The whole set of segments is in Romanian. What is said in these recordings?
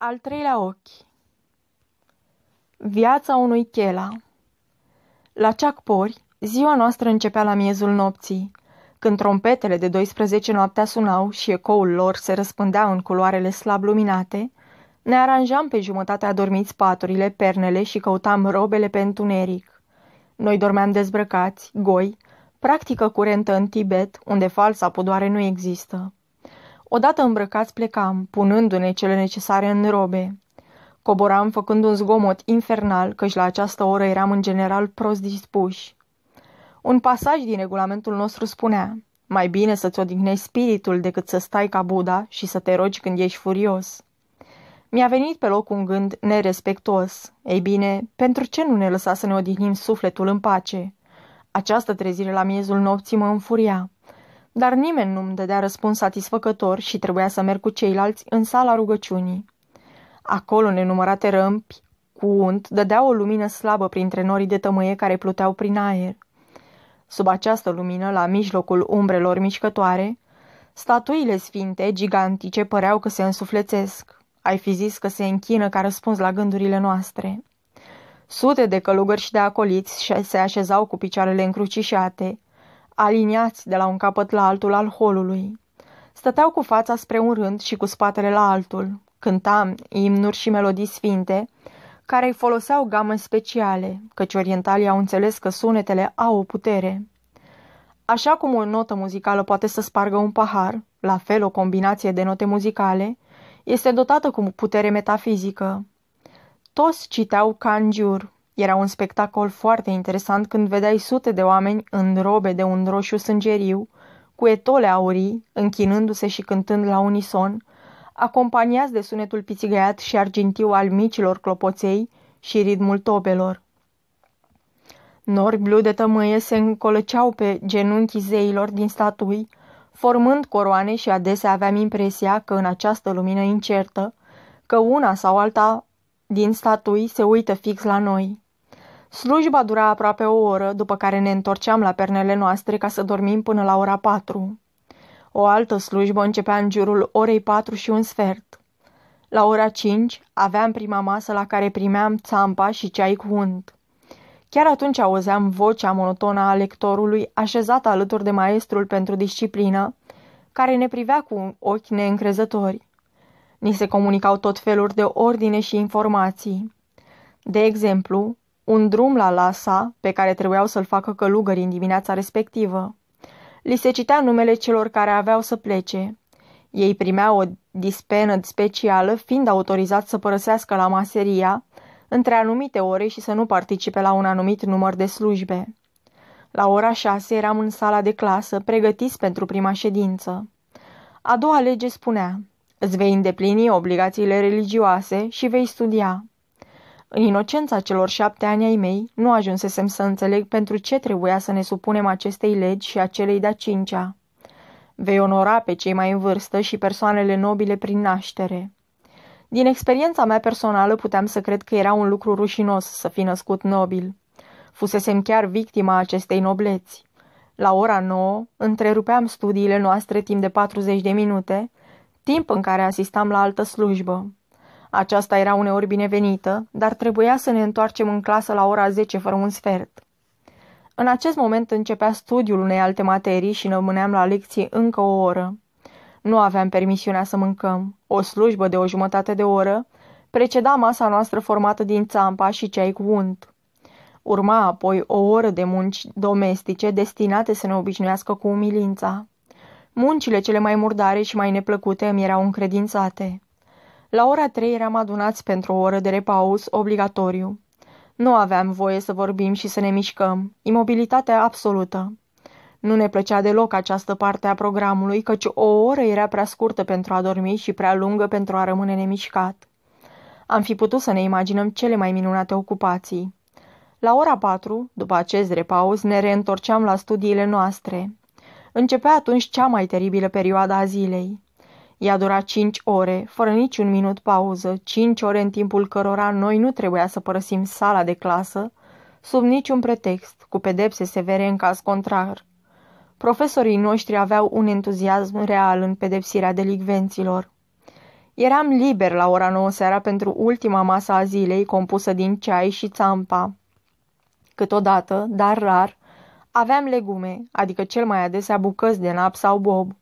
Al treilea ochi Viața unui chela La Ceacpori, ziua noastră începea la miezul nopții, când trompetele de 12 noaptea sunau și ecoul lor se răspândea în culoarele slab luminate, ne aranjam pe jumătate adormiți paturile, pernele și căutam robele pe întuneric. Noi dormeam dezbrăcați, goi, practică curentă în Tibet, unde falsa pudoare nu există. Odată îmbrăcați plecam, punându-ne cele necesare în robe. Coboram făcând un zgomot infernal, căci la această oră eram în general prost dispuși. Un pasaj din regulamentul nostru spunea, mai bine să-ți odihnești spiritul decât să stai ca Buddha și să te rogi când ești furios. Mi-a venit pe loc un gând nerespectuos. Ei bine, pentru ce nu ne lăsa să ne odihnim sufletul în pace? Această trezire la miezul nopții mă înfuria. Dar nimeni nu-mi dădea răspuns satisfăcător și trebuia să merg cu ceilalți în sala rugăciunii. Acolo, nenumărate râmpi cu unt dădeau o lumină slabă printre norii de tămâie care pluteau prin aer. Sub această lumină, la mijlocul umbrelor mișcătoare, statuile sfinte, gigantice, păreau că se însuflețesc. Ai fi zis că se închină ca răspuns la gândurile noastre. Sute de călugări și de acoliți se așezau cu picioarele încrucișate, aliniați de la un capăt la altul al holului. Stăteau cu fața spre un rând și cu spatele la altul. Cântam imnuri și melodii sfinte, care îi foloseau game speciale, căci orientalii au înțeles că sunetele au o putere. Așa cum o notă muzicală poate să spargă un pahar, la fel o combinație de note muzicale este dotată cu putere metafizică. Toți citeau Canjur. Era un spectacol foarte interesant când vedeai sute de oameni în robe de un roșu sângeriu, cu etole aurii, închinându-se și cântând la unison, acompaniați de sunetul pițigăiat și argintiu al micilor clopoței și ritmul tobelor. Nori blu de tămâie se încolăceau pe genunchii zeilor din statui, formând coroane și adesea aveam impresia că în această lumină incertă, că una sau alta din statui se uită fix la noi. Slujba dura aproape o oră, după care ne întorceam la pernele noastre ca să dormim până la ora patru. O altă slujbă începea în jurul orei patru și un sfert. La ora cinci aveam prima masă la care primeam țampa și ceai cu unt. Chiar atunci auzeam vocea monotonă a lectorului așezată alături de maestrul pentru disciplină, care ne privea cu ochi neîncrezători. Ni se comunicau tot feluri de ordine și informații. De exemplu, un drum la Lasa, pe care trebuiau să-l facă călugării în dimineața respectivă. Li se citea numele celor care aveau să plece. Ei primeau o dispenă specială, fiind autorizați să părăsească la maseria, între anumite ore și să nu participe la un anumit număr de slujbe. La ora șase eram în sala de clasă, pregătiți pentru prima ședință. A doua lege spunea, îți vei îndeplini obligațiile religioase și vei studia. În inocența celor șapte ani ai mei, nu ajunsesem să înțeleg pentru ce trebuia să ne supunem acestei legi și acelei de-a cincea. Vei onora pe cei mai în vârstă și persoanele nobile prin naștere. Din experiența mea personală puteam să cred că era un lucru rușinos să fi născut nobil. Fusesem chiar victima acestei nobleți. La ora nouă, întrerupeam studiile noastre timp de 40 de minute, timp în care asistam la altă slujbă. Aceasta era uneori binevenită, dar trebuia să ne întoarcem în clasă la ora 10 fără un sfert. În acest moment începea studiul unei alte materii și ne rămâneam la lecție încă o oră. Nu aveam permisiunea să mâncăm. O slujbă de o jumătate de oră preceda masa noastră formată din țampa și ceai cu unt. Urma apoi o oră de munci domestice destinate să ne obișnuiască cu umilința. Muncile cele mai murdare și mai neplăcute îmi erau încredințate. La ora trei eram adunați pentru o oră de repaus obligatoriu. Nu aveam voie să vorbim și să ne mișcăm. Imobilitate absolută. Nu ne plăcea deloc această parte a programului, căci o oră era prea scurtă pentru a dormi și prea lungă pentru a rămâne nemișcat. Am fi putut să ne imaginăm cele mai minunate ocupații. La ora patru, după acest repaus, ne reîntorceam la studiile noastre. Începea atunci cea mai teribilă perioadă a zilei. Ea dura cinci ore, fără niciun minut pauză, cinci ore în timpul cărora noi nu trebuia să părăsim sala de clasă, sub niciun pretext, cu pedepse severe în caz contrar. Profesorii noștri aveau un entuziasm real în pedepsirea delicvenților. Eram liber la ora nouă seara pentru ultima masă a zilei compusă din ceai și țampa. Câteodată, dar rar, aveam legume, adică cel mai adesea bucăți de nap sau bob.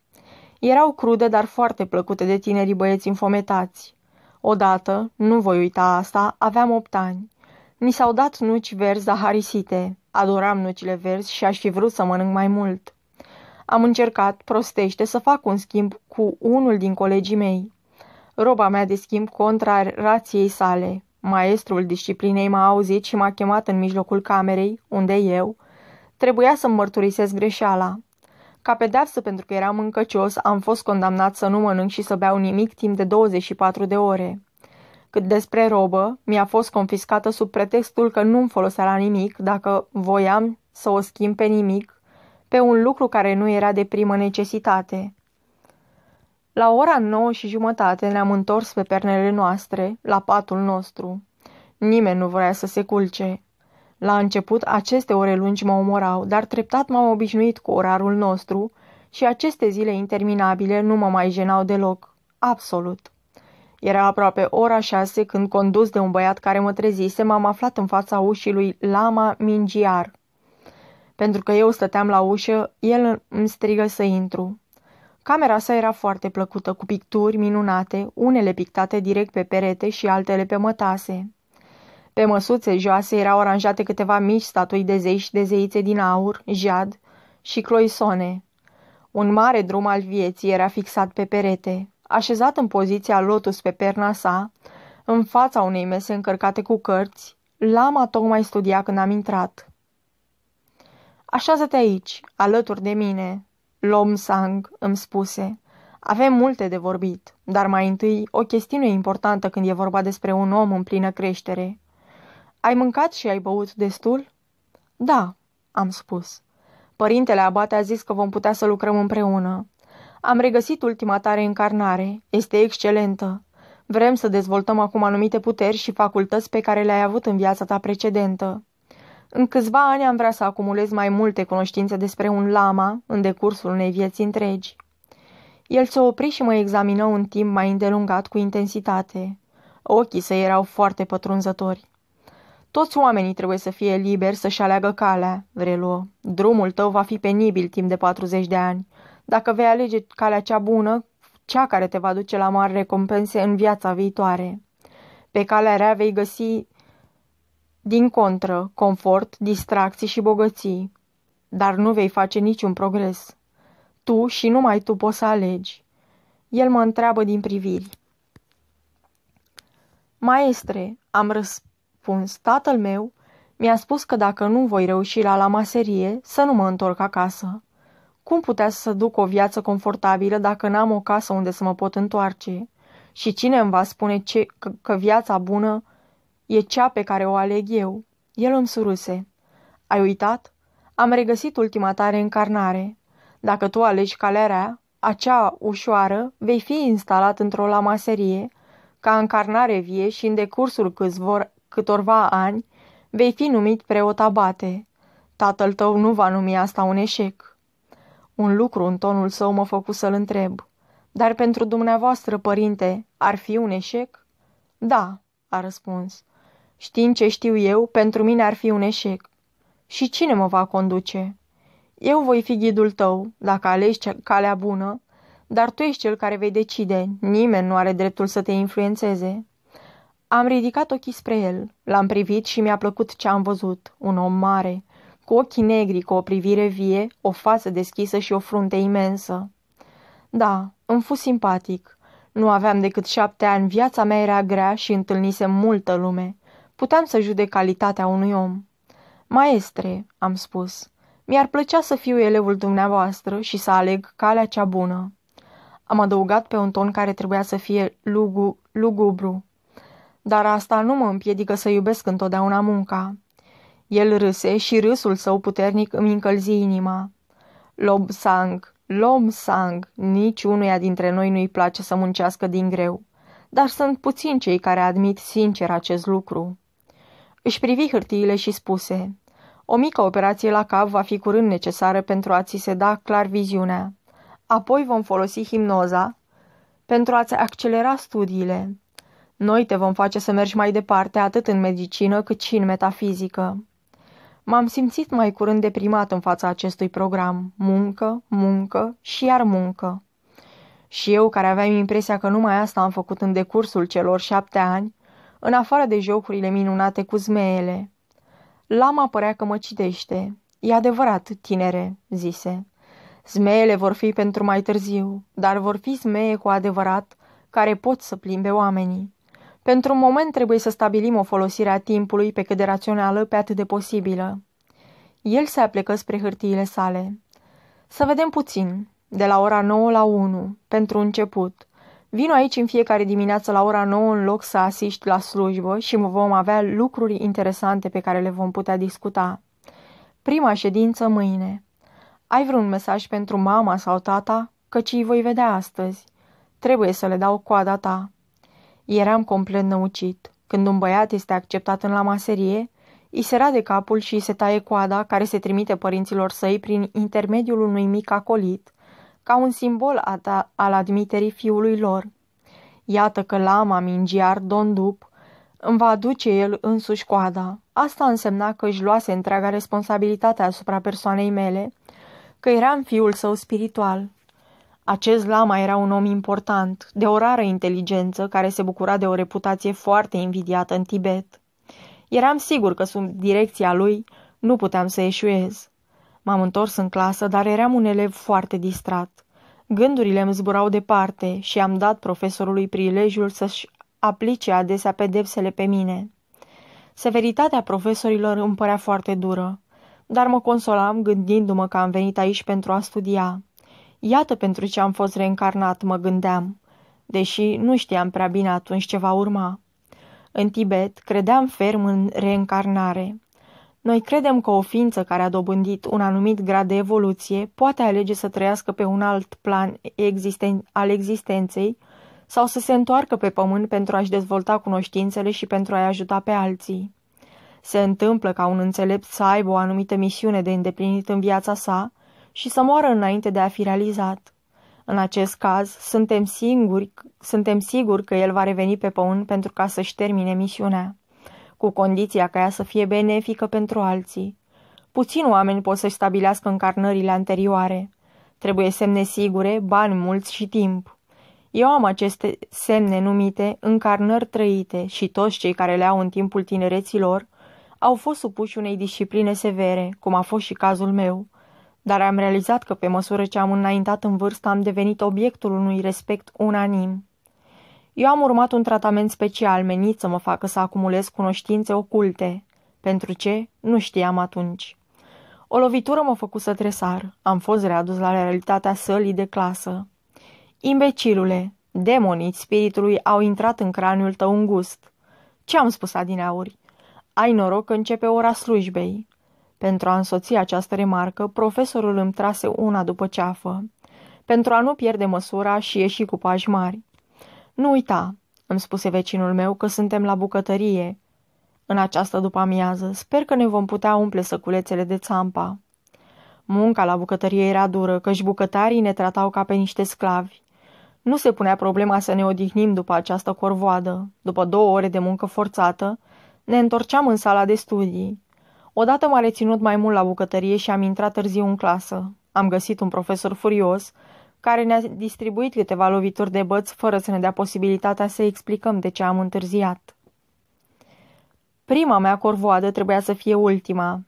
Erau crude, dar foarte plăcute de tinerii băieți înfometați. Odată, nu voi uita asta, aveam opt ani. Ni s-au dat nuci verzi zaharisite. Adoram nucile verzi și aș fi vrut să mănânc mai mult. Am încercat, prostește, să fac un schimb cu unul din colegii mei. Roba mea de schimb contra rației sale. Maestrul disciplinei m-a auzit și m-a chemat în mijlocul camerei, unde eu trebuia să-mi mărturisesc greșeala. Ca pedeapsă pentru că eram încăcios, am fost condamnat să nu mănânc și să beau nimic timp de 24 de ore. Cât despre robă, mi-a fost confiscată sub pretextul că nu-mi folosea la nimic dacă voiam să o schimb pe nimic, pe un lucru care nu era de primă necesitate. La ora nouă și jumătate ne-am întors pe pernele noastre, la patul nostru. Nimeni nu vrea să se culce. La început, aceste ore lungi mă omorau, dar treptat m-am obișnuit cu orarul nostru și aceste zile interminabile nu mă mai jenau deloc. Absolut. Era aproape ora șase când, condus de un băiat care mă trezise, m-am aflat în fața ușii lui Lama Mingiar. Pentru că eu stăteam la ușă, el îmi strigă să intru. Camera sa era foarte plăcută, cu picturi minunate, unele pictate direct pe perete și altele pe mătase. Pe măsuțe joase erau aranjate câteva mici statui de zei și de zeițe din aur, jad și cloisone. Un mare drum al vieții era fixat pe perete. Așezat în poziția lotus pe perna sa, în fața unei mese încărcate cu cărți, lama tocmai studia când am intrat. Așează-te aici, alături de mine, Lom Sang îmi spuse. Avem multe de vorbit, dar mai întâi o chestiune importantă când e vorba despre un om în plină creștere. Ai mâncat și ai băut destul? Da, am spus. Părintele Abate a zis că vom putea să lucrăm împreună. Am regăsit ultima tare încarnare. Este excelentă. Vrem să dezvoltăm acum anumite puteri și facultăți pe care le-ai avut în viața ta precedentă. În câțiva ani am vrea să acumulez mai multe cunoștințe despre un lama în decursul unei vieți întregi. El se opri și mă examină un timp mai îndelungat cu intensitate. Ochii săi erau foarte pătrunzători. Toți oamenii trebuie să fie liberi să-și aleagă calea, reluă. Drumul tău va fi penibil timp de 40 de ani. Dacă vei alege calea cea bună, cea care te va duce la mari recompense în viața viitoare. Pe calea rea vei găsi, din contră, confort, distracții și bogății, dar nu vei face niciun progres. Tu și numai tu poți să alegi. El mă întreabă din priviri. Maestre, am răspuns, tatăl meu mi-a spus că dacă nu voi reuși la la maserie, să nu mă întorc acasă. Cum putea să duc o viață confortabilă dacă n-am o casă unde să mă pot întoarce? Și cine îmi va spune ce, că, că viața bună e cea pe care o aleg eu? El îmi suruse. Ai uitat? Am regăsit ultima ta reîncarnare. Dacă tu alegi calea rea, acea ușoară, vei fi instalat într-o lamaserie, ca încarnare vie și în decursul câțvor, câtorva ani, vei fi numit preot abate. Tatăl tău nu va numi asta un eșec. Un lucru în tonul său mă făcu să-l întreb. Dar pentru dumneavoastră, părinte, ar fi un eșec? Da, a răspuns. Știind ce știu eu, pentru mine ar fi un eșec. Și cine mă va conduce? Eu voi fi ghidul tău, dacă alegi calea bună, dar tu ești cel care vei decide. Nimeni nu are dreptul să te influențeze. Am ridicat ochii spre el, l-am privit și mi-a plăcut ce am văzut. Un om mare, cu ochii negri, cu o privire vie, o față deschisă și o frunte imensă. Da, îmi fu simpatic. Nu aveam decât șapte ani, viața mea era grea și întâlnisem multă lume. Puteam să judec calitatea unui om. Maestre, am spus, mi-ar plăcea să fiu elevul dumneavoastră și să aleg calea cea bună. Am adăugat pe un ton care trebuia să fie lugu, lugubru. Dar asta nu mă împiedică să iubesc întotdeauna munca. El râse și râsul său puternic îmi încălzi inima. Lob sang, lob sang, nici unuia dintre noi nu-i place să muncească din greu, dar sunt puțini cei care admit sincer acest lucru. Își privi hârtiile și spuse, o mică operație la cap va fi curând necesară pentru a ți se da clar viziunea. Apoi vom folosi himnoza pentru a-ți accelera studiile. Noi te vom face să mergi mai departe atât în medicină cât și în metafizică. M-am simțit mai curând deprimat în fața acestui program. Muncă, muncă și iar muncă. Și eu, care aveam impresia că numai asta am făcut în decursul celor șapte ani, în afară de jocurile minunate cu zmeele. Lama părea că mă citește. E adevărat, tinere, zise. Zmeele vor fi pentru mai târziu, dar vor fi zmee cu adevărat care pot să plimbe oamenii. Pentru un moment trebuie să stabilim o folosire a timpului pe cât de rațională, pe atât de posibilă. El se aplecă spre hârtiile sale. Să vedem puțin, de la ora 9 la 1, pentru început. Vino aici în fiecare dimineață la ora 9 în loc să asiști la slujbă și vom avea lucruri interesante pe care le vom putea discuta. Prima ședință mâine. Ai vreun mesaj pentru mama sau tata? Căci îi voi vedea astăzi. Trebuie să le dau coada ta. Eram complet năucit. Când un băiat este acceptat în la maserie, îi se rade capul și îi se taie coada care se trimite părinților săi prin intermediul unui mic acolit, ca un simbol al admiterii fiului lor. Iată că lama mingiar Don Dup îmi va aduce el însuși coada. Asta însemna că își luase întreaga responsabilitate asupra persoanei mele, că eram fiul său spiritual. Acest lama era un om important, de o rară inteligență, care se bucura de o reputație foarte invidiată în Tibet. Eram sigur că sub direcția lui nu puteam să eșuez. M-am întors în clasă, dar eram un elev foarte distrat. Gândurile îmi zburau departe și am dat profesorului prilejul să-și aplice adesea pedepsele pe mine. Severitatea profesorilor îmi părea foarte dură, dar mă consolam gândindu-mă că am venit aici pentru a studia. Iată pentru ce am fost reîncarnat, mă gândeam, deși nu știam prea bine atunci ce va urma. În Tibet credeam ferm în reîncarnare. Noi credem că o ființă care a dobândit un anumit grad de evoluție poate alege să trăiască pe un alt plan existen- al existenței sau să se întoarcă pe pământ pentru a-și dezvolta cunoștințele și pentru a-i ajuta pe alții. Se întâmplă ca un înțelept să aibă o anumită misiune de îndeplinit în viața sa și să moară înainte de a fi realizat. În acest caz, suntem, singuri, suntem siguri că el va reveni pe pământ pentru ca să-și termine misiunea, cu condiția ca ea să fie benefică pentru alții. Puțin oameni pot să-și stabilească încarnările anterioare. Trebuie semne sigure, bani mulți și timp. Eu am aceste semne numite încarnări trăite și toți cei care le au în timpul tinereților au fost supuși unei discipline severe, cum a fost și cazul meu, dar am realizat că pe măsură ce am înaintat în vârstă am devenit obiectul unui respect unanim. Eu am urmat un tratament special menit să mă facă să acumulez cunoștințe oculte. Pentru ce? Nu știam atunci. O lovitură mă făcu să tresar. Am fost readus la realitatea sălii de clasă. Imbecilule, demoniți spiritului au intrat în craniul tău îngust. Ce am spus adineauri? Ai noroc că începe ora slujbei. Pentru a însoți această remarcă, profesorul îmi trase una după ceafă. Pentru a nu pierde măsura și ieși cu pași mari. Nu uita, îmi spuse vecinul meu, că suntem la bucătărie. În această după-amiază, sper că ne vom putea umple săculețele de țampa. Munca la bucătărie era dură, căci bucătarii ne tratau ca pe niște sclavi. Nu se punea problema să ne odihnim după această corvoadă. După două ore de muncă forțată, ne întorceam în sala de studii. Odată m-a reținut mai mult la bucătărie și am intrat târziu în clasă. Am găsit un profesor furios, care ne-a distribuit câteva lovituri de băți fără să ne dea posibilitatea să explicăm de ce am întârziat. Prima mea corvoadă trebuia să fie ultima.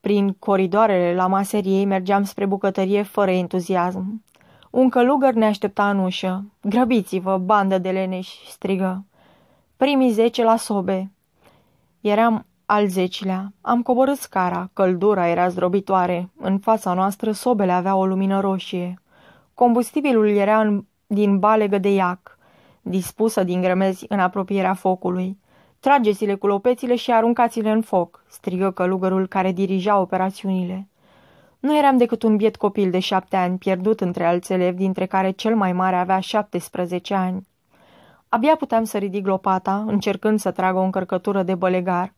Prin coridoarele la maseriei mergeam spre bucătărie fără entuziasm. Un călugăr ne aștepta în ușă. Grăbiți-vă, bandă de leneși, strigă. Primii zece la sobe. Eram al zecilea. Am coborât scara. Căldura era zdrobitoare. În fața noastră sobele avea o lumină roșie. Combustibilul era în, din balegă de iac, dispusă din grămezi în apropierea focului. Trageți-le cu lopețile și aruncați-le în foc, strigă călugărul care dirija operațiunile. Nu eram decât un biet copil de șapte ani, pierdut între alți elevi, dintre care cel mai mare avea 17 ani. Abia puteam să ridic lopata, încercând să trag o încărcătură de bălegar,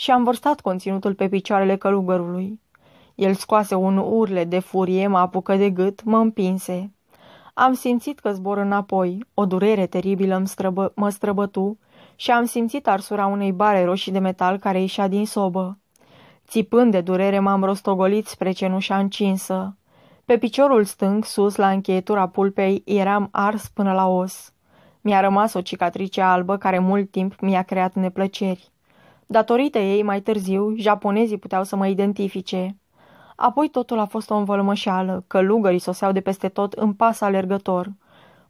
și am vărsat conținutul pe picioarele călugărului. El scoase un urle de furie, mă apucă de gât, mă împinse. Am simțit că zbor înapoi, o durere teribilă îmi străbă, mă străbătu și am simțit arsura unei bare roșii de metal care ieșea din sobă. Țipând de durere m-am rostogolit spre cenușa încinsă. Pe piciorul stâng, sus, la încheietura pulpei, eram ars până la os. Mi-a rămas o cicatrice albă care mult timp mi-a creat neplăceri. Datorită ei, mai târziu, japonezii puteau să mă identifice. Apoi totul a fost o învălmășeală, călugării soseau de peste tot în pas alergător.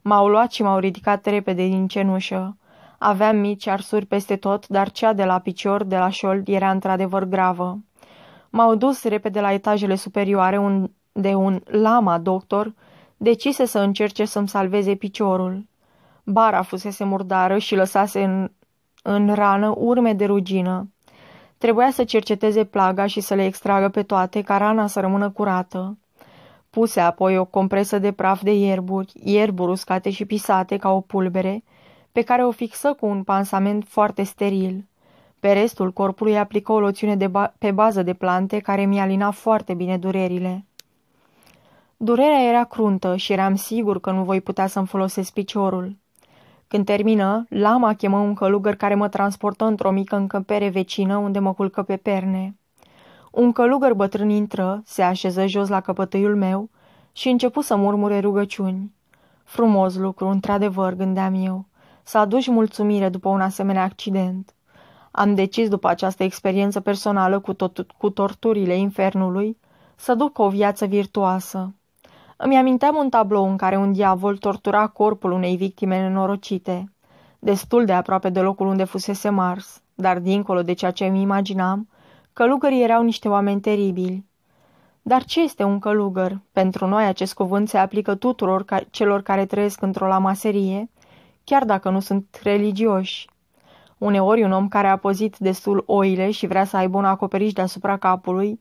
M-au luat și m-au ridicat repede din cenușă. Aveam mici arsuri peste tot, dar cea de la picior, de la șold, era într-adevăr gravă. M-au dus repede la etajele superioare, unde un lama doctor decise să încerce să-mi salveze piciorul. Bara fusese murdară și lăsase în, în rană urme de rugină. Trebuia să cerceteze plaga și să le extragă pe toate, ca rana să rămână curată. Puse apoi o compresă de praf de ierburi, ierburi uscate și pisate ca o pulbere, pe care o fixă cu un pansament foarte steril. Pe restul corpului aplică o loțiune de ba- pe bază de plante care mi-a lina foarte bine durerile. Durerea era cruntă și eram sigur că nu voi putea să-mi folosesc piciorul. Când termină, lama chemă un călugăr care mă transportă într-o mică încăpere vecină unde mă culcă pe perne. Un călugăr bătrân intră, se așeză jos la căpătâiul meu și începu să murmure rugăciuni. Frumos lucru, într-adevăr, gândeam eu, să aduci mulțumire după un asemenea accident. Am decis după această experiență personală cu, tot, cu torturile infernului să duc o viață virtuoasă. Îmi aminteam un tablou în care un diavol tortura corpul unei victime nenorocite, destul de aproape de locul unde fusese Mars, dar dincolo de ceea ce îmi imaginam, călugării erau niște oameni teribili. Dar ce este un călugăr? Pentru noi acest cuvânt se aplică tuturor ca celor care trăiesc într-o lamaserie, chiar dacă nu sunt religioși. Uneori un om care a pozit destul oile și vrea să aibă un acoperiș deasupra capului,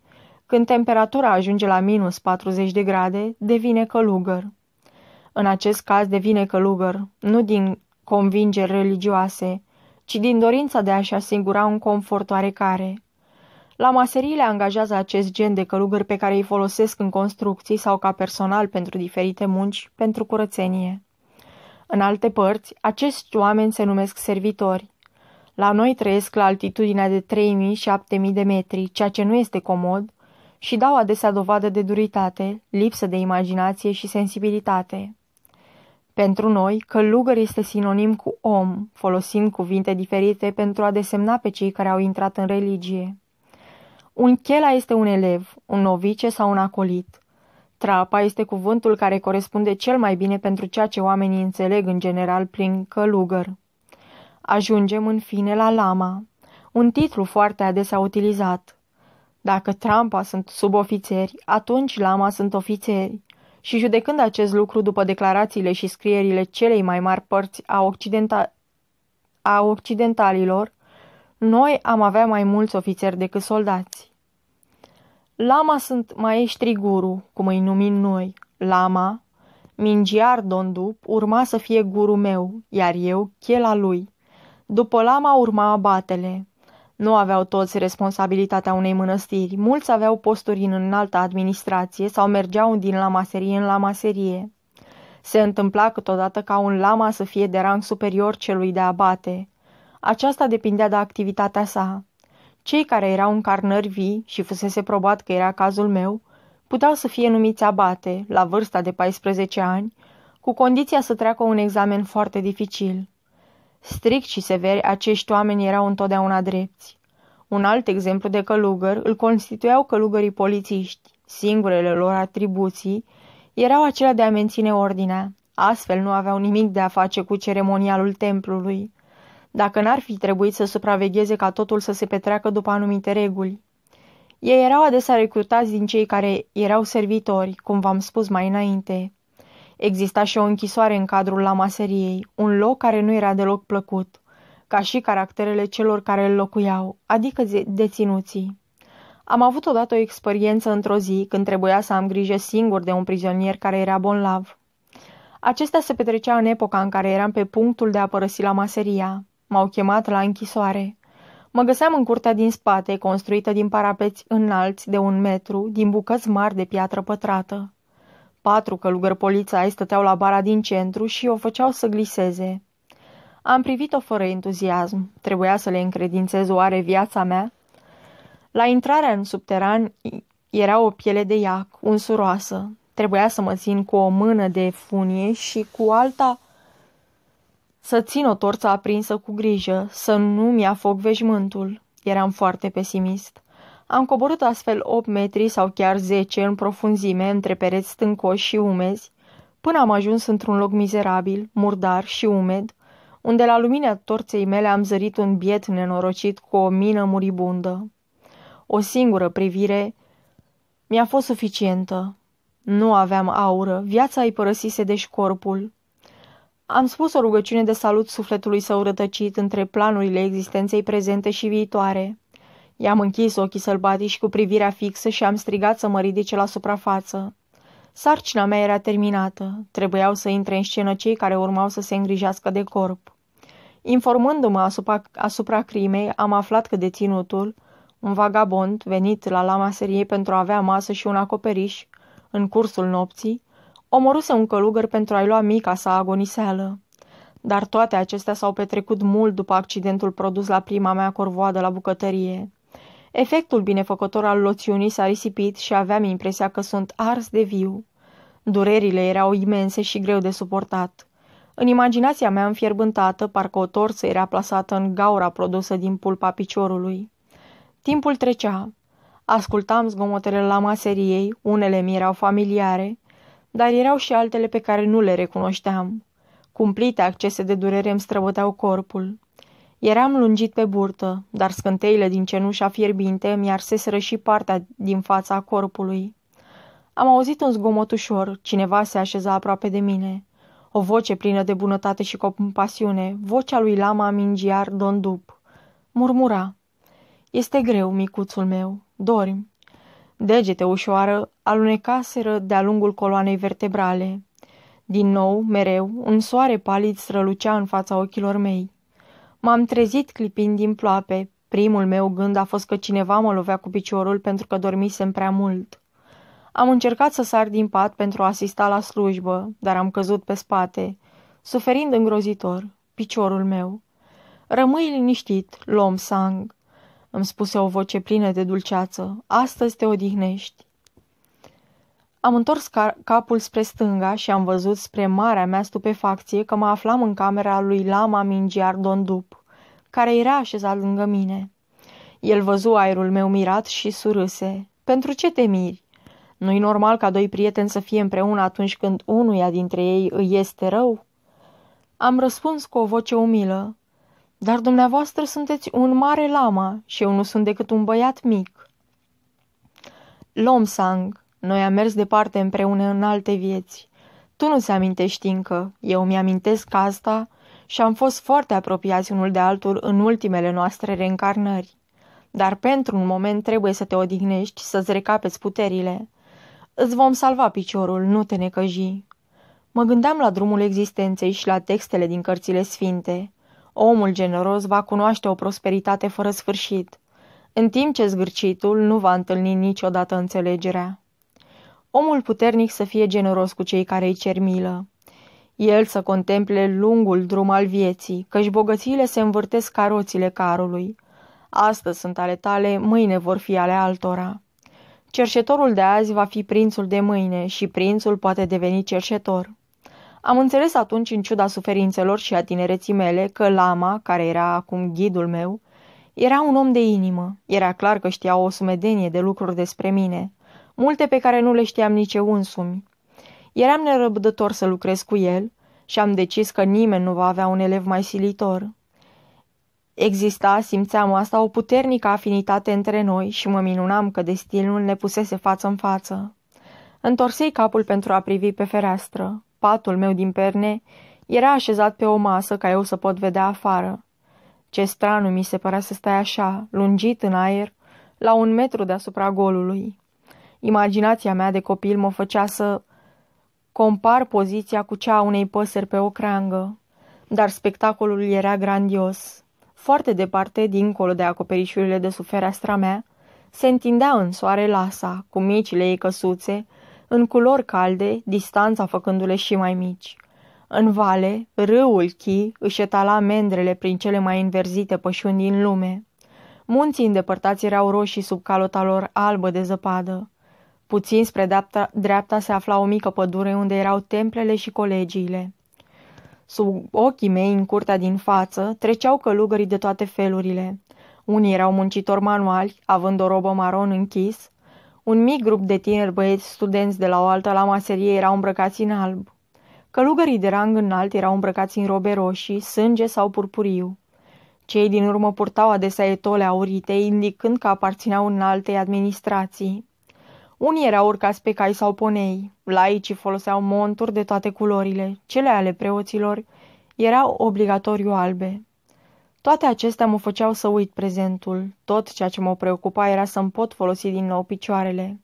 când temperatura ajunge la minus 40 de grade, devine călugăr. În acest caz devine călugăr, nu din convingeri religioase, ci din dorința de a-și asigura un confort oarecare. La maseriile angajează acest gen de călugări pe care îi folosesc în construcții sau ca personal pentru diferite munci, pentru curățenie. În alte părți, acești oameni se numesc servitori. La noi trăiesc la altitudinea de 3000-7000 de metri, ceea ce nu este comod, și dau adesea dovadă de duritate, lipsă de imaginație și sensibilitate. Pentru noi, călugăr este sinonim cu om, folosind cuvinte diferite pentru a desemna pe cei care au intrat în religie. Un chela este un elev, un novice sau un acolit. Trapa este cuvântul care corespunde cel mai bine pentru ceea ce oamenii înțeleg în general prin călugăr. Ajungem în fine la lama, un titlu foarte adesea utilizat. Dacă trampa sunt subofițeri, atunci lama sunt ofițeri. Și judecând acest lucru după declarațiile și scrierile celei mai mari părți a, occidenta- a occidentalilor, noi am avea mai mulți ofițeri decât soldați. Lama sunt maestri guru, cum îi numim noi. Lama, Mingiar Dondup, urma să fie guru meu, iar eu, chela lui. După lama urma abatele. Nu aveau toți responsabilitatea unei mănăstiri. Mulți aveau posturi în înaltă administrație sau mergeau din lamaserie în lamaserie. Se întâmpla câteodată ca un lama să fie de rang superior celui de abate. Aceasta depindea de activitatea sa. Cei care erau încarnări vii, și fusese probat că era cazul meu, puteau să fie numiți abate, la vârsta de 14 ani, cu condiția să treacă un examen foarte dificil. Strict și severi, acești oameni erau întotdeauna drepți. Un alt exemplu de călugăr îl constituiau călugării polițiști. Singurele lor atribuții erau acelea de a menține ordinea. Astfel nu aveau nimic de a face cu ceremonialul templului. Dacă n-ar fi trebuit să supravegheze ca totul să se petreacă după anumite reguli. Ei erau adesea recrutați din cei care erau servitori, cum v-am spus mai înainte. Exista și o închisoare în cadrul lamaseriei, un loc care nu era deloc plăcut, ca și caracterele celor care îl locuiau, adică deținuții. Am avut odată o experiență într-o zi când trebuia să am grijă singur de un prizonier care era bonlav. Acestea se petrecea în epoca în care eram pe punctul de a părăsi la maseria. M-au chemat la închisoare. Mă găseam în curtea din spate, construită din parapeți înalți de un metru, din bucăți mari de piatră pătrată. Patru călugări polițai stăteau la bara din centru și o făceau să gliseze. Am privit-o fără entuziasm. Trebuia să le încredințez oare viața mea? La intrarea în subteran era o piele de iac, unsuroasă. Trebuia să mă țin cu o mână de funie și cu alta să țin o torță aprinsă cu grijă, să nu mi foc veșmântul. Eram foarte pesimist. Am coborât astfel 8 metri sau chiar 10 în profunzime între pereți stâncoși și umezi, până am ajuns într-un loc mizerabil, murdar și umed, unde la lumina torței mele am zărit un biet nenorocit cu o mină muribundă. O singură privire mi-a fost suficientă. Nu aveam aură, viața îi părăsise deci corpul. Am spus o rugăciune de salut sufletului său rătăcit între planurile existenței prezente și viitoare. I-am închis ochii sălbatici cu privirea fixă și am strigat să mă ridice la suprafață. Sarcina mea era terminată. Trebuiau să intre în scenă cei care urmau să se îngrijească de corp. Informându-mă asupra, asupra crimei, am aflat că deținutul, un vagabond venit la lama seriei pentru a avea masă și un acoperiș, în cursul nopții, omoruse un călugăr pentru a-i lua mica sa agoniseală. Dar toate acestea s-au petrecut mult după accidentul produs la prima mea corvoadă la bucătărie. Efectul binefăcător al loțiunii s-a risipit și aveam impresia că sunt ars de viu. Durerile erau imense și greu de suportat. În imaginația mea înfierbântată, parcă o torță era plasată în gaura produsă din pulpa piciorului. Timpul trecea. Ascultam zgomotele la maseriei, unele mi erau familiare, dar erau și altele pe care nu le recunoșteam. Cumplite accese de durere îmi străbăteau corpul. Eram lungit pe burtă, dar scânteile din cenușa fierbinte mi-arseseră și partea din fața corpului. Am auzit un zgomot ușor, cineva se așeza aproape de mine. O voce plină de bunătate și compasiune, vocea lui Lama Mingiar Dondup. Murmura. Este greu, micuțul meu. Dormi. Degete ușoară alunecaseră de-a lungul coloanei vertebrale. Din nou, mereu, un soare palid strălucea în fața ochilor mei. M-am trezit clipind din ploape. Primul meu gând a fost că cineva mă lovea cu piciorul pentru că dormisem prea mult. Am încercat să sar din pat pentru a asista la slujbă, dar am căzut pe spate, suferind îngrozitor, piciorul meu. Rămâi liniștit, lom sang, îmi spuse o voce plină de dulceață. Astăzi te odihnești. Am întors capul spre stânga și am văzut spre marea mea stupefacție că mă aflam în camera lui Lama Mingiar Dondup, care era așezat lângă mine. El văzu aerul meu mirat și surâse. Pentru ce te miri? Nu-i normal ca doi prieteni să fie împreună atunci când unuia dintre ei îi este rău? Am răspuns cu o voce umilă. Dar dumneavoastră sunteți un mare lama și eu nu sunt decât un băiat mic. Lomsang, noi am mers departe împreună în alte vieți. Tu nu-ți amintești încă, eu mi-amintesc asta și am fost foarte apropiați unul de altul în ultimele noastre reîncarnări. Dar pentru un moment trebuie să te odihnești, să-ți recapeți puterile. Îți vom salva piciorul, nu te necăji. Mă gândeam la drumul existenței și la textele din cărțile sfinte. Omul generos va cunoaște o prosperitate fără sfârșit, în timp ce zgârcitul nu va întâlni niciodată înțelegerea. Omul puternic să fie generos cu cei care îi cer milă. El să contemple lungul drum al vieții, căci bogățiile se învârtesc ca roțile carului. Astăzi sunt ale tale, mâine vor fi ale altora. Cerșetorul de azi va fi prințul de mâine și prințul poate deveni cerșetor. Am înțeles atunci, în ciuda suferințelor și a tinereții mele, că Lama, care era acum ghidul meu, era un om de inimă. Era clar că știa o sumedenie de lucruri despre mine, multe pe care nu le știam nici eu însumi. Eram nerăbdător să lucrez cu el și am decis că nimeni nu va avea un elev mai silitor. Exista, simțeam asta, o puternică afinitate între noi și mă minunam că destinul ne pusese față în față. Întorsei capul pentru a privi pe fereastră. Patul meu din perne era așezat pe o masă ca eu să pot vedea afară. Ce stranu mi se părea să stai așa, lungit în aer, la un metru deasupra golului. Imaginația mea de copil mă făcea să compar poziția cu cea a unei păsări pe o creangă, dar spectacolul era grandios. Foarte departe, dincolo de acoperișurile de sub fereastra mea, se întindea în soare lasa, cu micile ei căsuțe, în culori calde, distanța făcându-le și mai mici. În vale, râul Chi își etala mendrele prin cele mai înverzite pășuni din lume. Munții îndepărtați erau roșii sub calota lor albă de zăpadă. Puțin spre dreapta, dreapta se afla o mică pădure unde erau templele și colegiile. Sub ochii mei, în curtea din față, treceau călugării de toate felurile. Unii erau muncitori manuali, având o robă maron închis. Un mic grup de tineri băieți studenți de la o altă la maserie erau îmbrăcați în alb. Călugării de rang înalt erau îmbrăcați în robe roșii, sânge sau purpuriu. Cei din urmă purtau adesea etole aurite, indicând că aparțineau în altei administrații. Unii erau urcați pe cai sau ponei, laicii foloseau monturi de toate culorile, cele ale preoților erau obligatoriu albe. Toate acestea mă făceau să uit prezentul. Tot ceea ce mă preocupa era să-mi pot folosi din nou picioarele.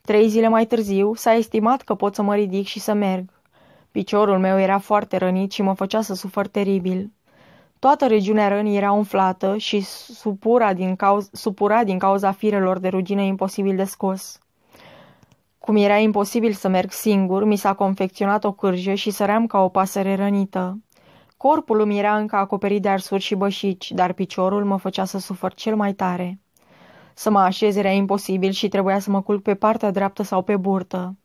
Trei zile mai târziu s-a estimat că pot să mă ridic și să merg. Piciorul meu era foarte rănit și mă făcea să sufăr teribil. Toată regiunea rănii era umflată și supura din, cauz- supura din cauza firelor de rugină imposibil de scos. Cum era imposibil să merg singur, mi s-a confecționat o cârjă și săream ca o pasăre rănită. Corpul îmi era încă acoperit de arsuri și bășici, dar piciorul mă făcea să sufăr cel mai tare. Să mă așez era imposibil și trebuia să mă culc pe partea dreaptă sau pe burtă.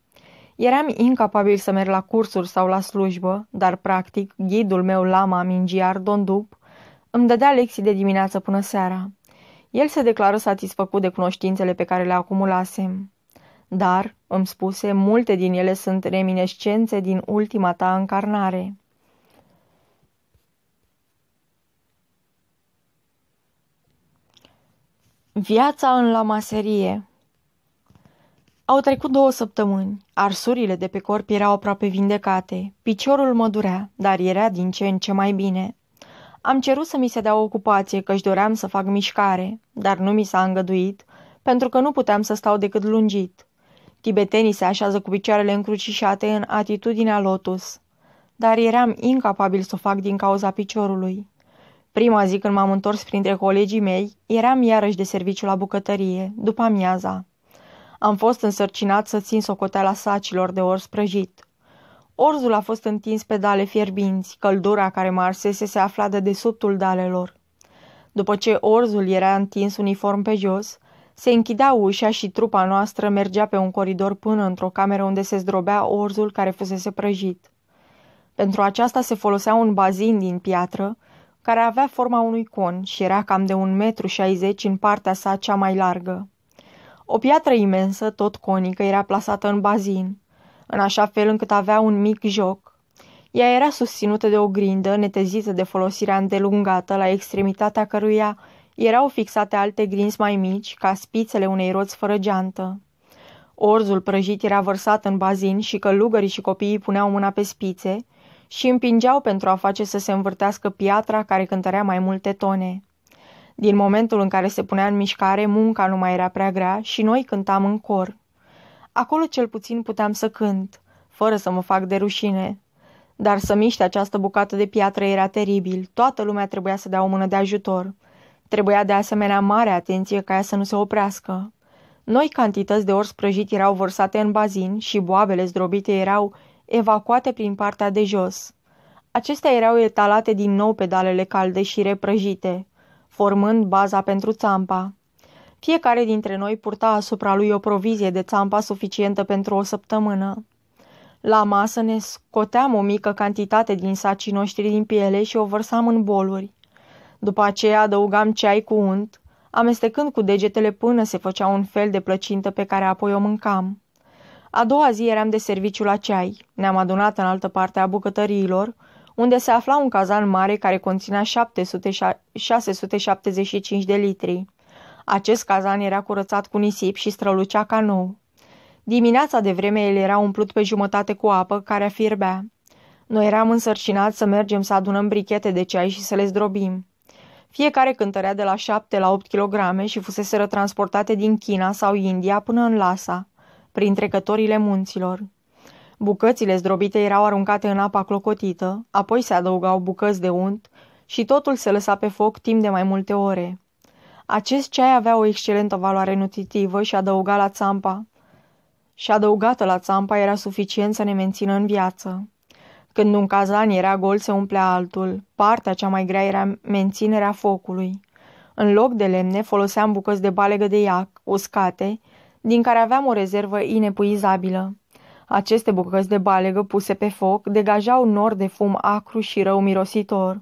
Eram incapabil să merg la cursuri sau la slujbă, dar practic ghidul meu lama mingiar Dondup îmi dădea lecții de dimineață până seara. El se declară satisfăcut de cunoștințele pe care le acumulasem. Dar, îmi spuse, multe din ele sunt reminescențe din ultima ta încarnare. Viața în la maserie Au trecut două săptămâni. Arsurile de pe corp erau aproape vindecate. Piciorul mă durea, dar era din ce în ce mai bine. Am cerut să mi se dea o ocupație, căci doream să fac mișcare, dar nu mi s-a îngăduit, pentru că nu puteam să stau decât lungit. Tibetenii se așează cu picioarele încrucișate în atitudinea lotus, dar eram incapabil să o fac din cauza piciorului. Prima zi când m-am întors printre colegii mei, eram iarăși de serviciu la bucătărie, după amiaza. Am fost însărcinat să țin socoteala sacilor de ors prăjit. Orzul a fost întins pe dale fierbinți, căldura care mă arsese se afla de desubtul dalelor. După ce orzul era întins uniform pe jos, se închidea ușa și trupa noastră mergea pe un coridor până într-o cameră unde se zdrobea orzul care fusese prăjit. Pentru aceasta se folosea un bazin din piatră, care avea forma unui con și era cam de un metru șaizeci în partea sa cea mai largă. O piatră imensă, tot conică, era plasată în bazin, în așa fel încât avea un mic joc. Ea era susținută de o grindă netezită de folosirea îndelungată, la extremitatea căruia erau fixate alte grinzi mai mici, ca spițele unei roți fără geantă. Orzul prăjit era vărsat în bazin și călugării și copiii puneau mâna pe spițe, și împingeau pentru a face să se învârtească piatra care cântărea mai multe tone. Din momentul în care se punea în mișcare, munca nu mai era prea grea și noi cântam în cor. Acolo cel puțin puteam să cânt, fără să mă fac de rușine. Dar să miște această bucată de piatră era teribil, toată lumea trebuia să dea o mână de ajutor. Trebuia de asemenea mare atenție ca ea să nu se oprească. Noi cantități de ors prăjit erau vărsate în bazin și boabele zdrobite erau evacuate prin partea de jos. Acestea erau etalate din nou pe dalele calde și reprăjite, formând baza pentru țampa. Fiecare dintre noi purta asupra lui o provizie de țampa suficientă pentru o săptămână. La masă ne scoteam o mică cantitate din sacii noștri din piele și o vărsam în boluri. După aceea adăugam ceai cu unt, amestecând cu degetele până se făcea un fel de plăcintă pe care apoi o mâncam. A doua zi eram de serviciu la ceai. Ne-am adunat în altă parte a bucătăriilor, unde se afla un cazan mare care conținea 700, 675 de litri. Acest cazan era curățat cu nisip și strălucea ca nou. Dimineața de vreme el era umplut pe jumătate cu apă care afierbea. Noi eram însărcinați să mergem să adunăm brichete de ceai și să le zdrobim. Fiecare cântărea de la 7 la 8 kg și fusese transportate din China sau India până în Lhasa prin trecătorile munților. Bucățile zdrobite erau aruncate în apa clocotită, apoi se adăugau bucăți de unt și totul se lăsa pe foc timp de mai multe ore. Acest ceai avea o excelentă valoare nutritivă și adăuga la țampa și adăugată la țampa era suficient să ne mențină în viață. Când un cazan era gol, se umplea altul. Partea cea mai grea era menținerea focului. În loc de lemne, foloseam bucăți de balegă de iac, uscate, din care aveam o rezervă inepuizabilă. Aceste bucăți de balegă puse pe foc degajau nor de fum acru și rău mirositor.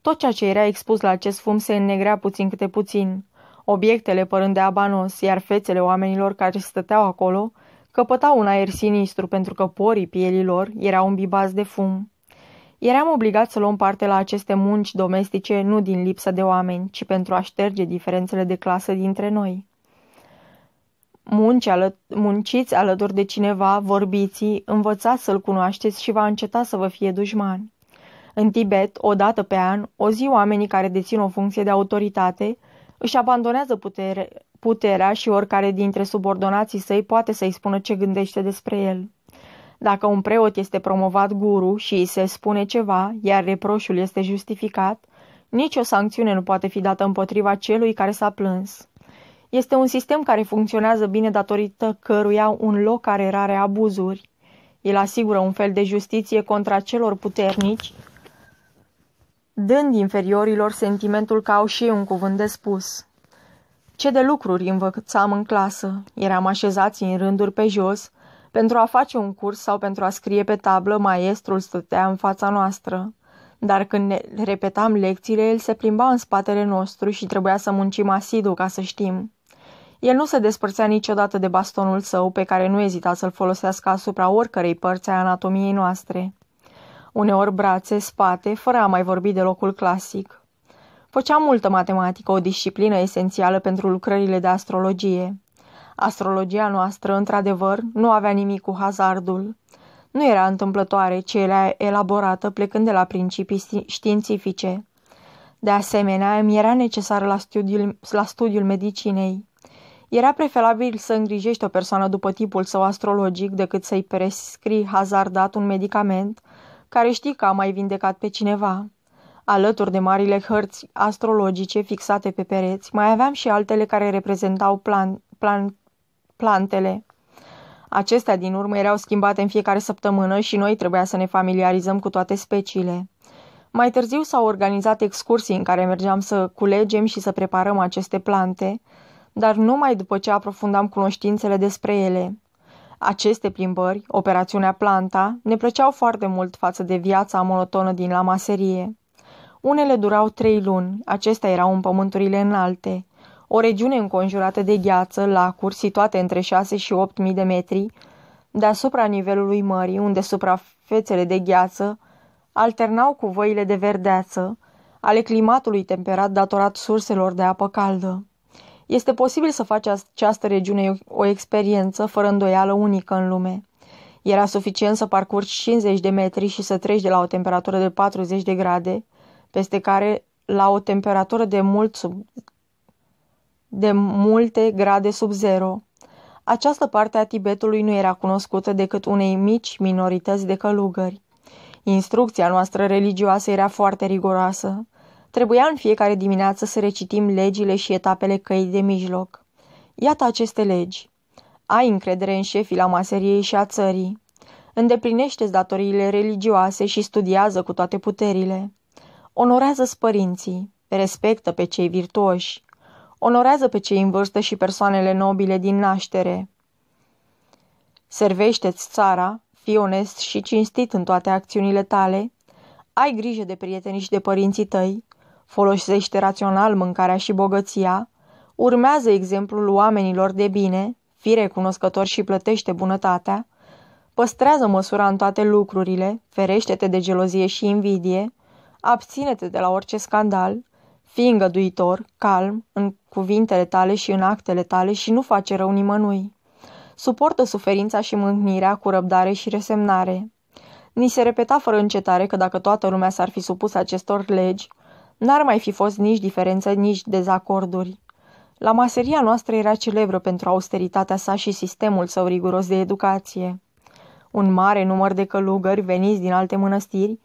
Tot ceea ce era expus la acest fum se înnegrea puțin câte puțin, obiectele părând de abanos, iar fețele oamenilor care stăteau acolo căpătau un aer sinistru pentru că porii pielilor erau îmbibați de fum. Eram obligați să luăm parte la aceste munci domestice nu din lipsă de oameni, ci pentru a șterge diferențele de clasă dintre noi. Munci ală- munciți alături de cineva, vorbiți, învățați să-l cunoașteți și va înceta să vă fie dușman. În Tibet, o dată pe an, o zi oamenii care dețin o funcție de autoritate își abandonează putere, puterea și oricare dintre subordonații săi poate să-i spună ce gândește despre el. Dacă un preot este promovat guru și îi se spune ceva, iar reproșul este justificat, nicio sancțiune nu poate fi dată împotriva celui care s-a plâns. Este un sistem care funcționează bine datorită căruia un loc are rare abuzuri. El asigură un fel de justiție contra celor puternici, dând inferiorilor sentimentul că au și un cuvânt de spus. Ce de lucruri învățam în clasă. Eram așezați în rânduri pe jos, pentru a face un curs sau pentru a scrie pe tablă, maestrul stătea în fața noastră. Dar când ne repetam lecțiile, el se plimba în spatele nostru și trebuia să muncim asidu ca să știm. El nu se despărțea niciodată de bastonul său, pe care nu ezita să-l folosească asupra oricărei părți a anatomiei noastre. Uneori brațe, spate, fără a mai vorbi de locul clasic. Făcea multă matematică, o disciplină esențială pentru lucrările de astrologie. Astrologia noastră, într-adevăr, nu avea nimic cu hazardul. Nu era întâmplătoare, ci era elaborată plecând de la principii științifice. De asemenea, îmi era necesară la studiul, la studiul medicinei. Era preferabil să îngrijești o persoană după tipul său astrologic decât să-i prescrii hazardat un medicament care știi că a mai vindecat pe cineva. Alături de marile hărți astrologice fixate pe pereți, mai aveam și altele care reprezentau plan, plan, plantele. Acestea din urmă erau schimbate în fiecare săptămână și noi trebuia să ne familiarizăm cu toate speciile. Mai târziu s-au organizat excursii în care mergeam să culegem și să preparăm aceste plante, dar numai după ce aprofundam cunoștințele despre ele. Aceste plimbări, operațiunea Planta, ne plăceau foarte mult față de viața monotonă din la maserie. Unele durau trei luni, acestea erau în pământurile înalte, o regiune înconjurată de gheață, lacuri situate între 6 și 8 mii de metri, deasupra nivelului mării, unde suprafețele de gheață alternau cu văile de verdeață, ale climatului temperat datorat surselor de apă caldă. Este posibil să faci această regiune o experiență fără îndoială unică în lume. Era suficient să parcurgi 50 de metri și să treci de la o temperatură de 40 de grade, peste care la o temperatură de mult sub de multe grade sub zero. Această parte a Tibetului nu era cunoscută decât unei mici minorități de călugări. Instrucția noastră religioasă era foarte riguroasă. Trebuia în fiecare dimineață să recitim legile și etapele căii de mijloc. Iată aceste legi. Ai încredere în șefii la maseriei și a țării. Îndeplinește-ți datoriile religioase și studiază cu toate puterile. Onorează părinții, respectă pe cei virtuoși, onorează pe cei în vârstă și persoanele nobile din naștere. Servește-ți țara, fii onest și cinstit în toate acțiunile tale, ai grijă de prietenii și de părinții tăi, folosește rațional mâncarea și bogăția, urmează exemplul oamenilor de bine, fii recunoscător și plătește bunătatea, păstrează măsura în toate lucrurile, ferește-te de gelozie și invidie, abține-te de la orice scandal, fii îngăduitor, calm, în cuvintele tale și în actele tale și nu face rău nimănui. Suportă suferința și mâhnirea cu răbdare și resemnare. Ni se repeta fără încetare că dacă toată lumea s-ar fi supus acestor legi, N-ar mai fi fost nici diferență, nici dezacorduri. La maseria noastră era celebră pentru austeritatea sa și sistemul său riguros de educație. Un mare număr de călugări veniți din alte mănăstiri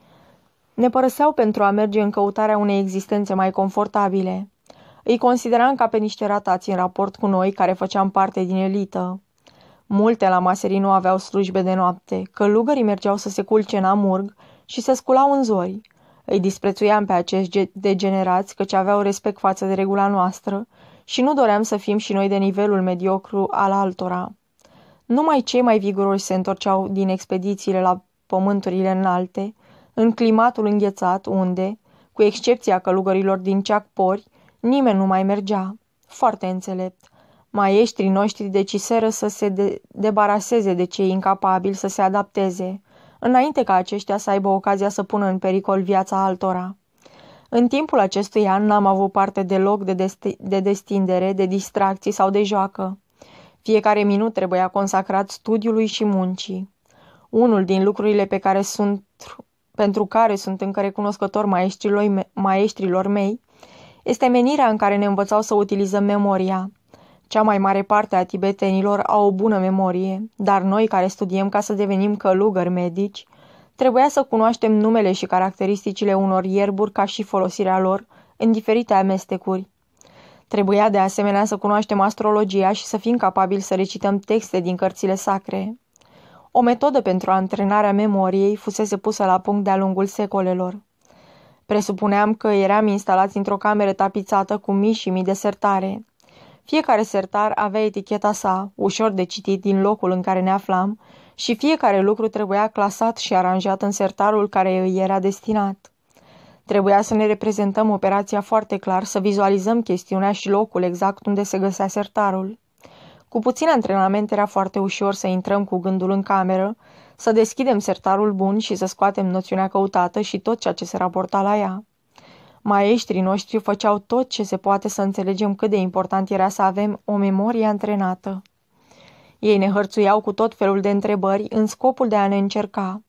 ne părăseau pentru a merge în căutarea unei existențe mai confortabile. Îi consideram ca pe niște ratați în raport cu noi care făceam parte din elită. Multe la maserii nu aveau slujbe de noapte, călugării mergeau să se culce în amurg și se sculau în zori. Îi disprețuiam pe acești degenerați căci aveau respect față de regula noastră și nu doream să fim și noi de nivelul mediocru al altora. Numai cei mai viguroși se întorceau din expedițiile la pământurile înalte, în climatul înghețat, unde, cu excepția călugărilor din Ceac-Pori, nimeni nu mai mergea. Foarte înțelept. Maestrii noștri deciseră să se de- debaraseze de cei incapabili să se adapteze, înainte ca aceștia să aibă ocazia să pună în pericol viața altora. În timpul acestui an n-am avut parte deloc de, desti- de destindere, de distracții sau de joacă. Fiecare minut trebuia consacrat studiului și muncii. Unul din lucrurile pe care sunt, pentru care sunt încă recunoscător maestrilor, maestrilor mei este menirea în care ne învățau să utilizăm memoria. Cea mai mare parte a tibetenilor au o bună memorie, dar noi care studiem ca să devenim călugări medici, trebuia să cunoaștem numele și caracteristicile unor ierburi ca și folosirea lor în diferite amestecuri. Trebuia de asemenea să cunoaștem astrologia și să fim capabili să recităm texte din cărțile sacre. O metodă pentru antrenarea memoriei fusese pusă la punct de-a lungul secolelor. Presupuneam că eram instalați într-o cameră tapițată cu mii și mii de sertare. Fiecare sertar avea eticheta sa, ușor de citit din locul în care ne aflam, și fiecare lucru trebuia clasat și aranjat în sertarul care îi era destinat. Trebuia să ne reprezentăm operația foarte clar, să vizualizăm chestiunea și locul exact unde se găsea sertarul. Cu puțin antrenament era foarte ușor să intrăm cu gândul în cameră, să deschidem sertarul bun și să scoatem noțiunea căutată și tot ceea ce se raporta la ea. Maestrii noștri făceau tot ce se poate să înțelegem cât de important era să avem o memorie antrenată. Ei ne hărțuiau cu tot felul de întrebări în scopul de a ne încerca.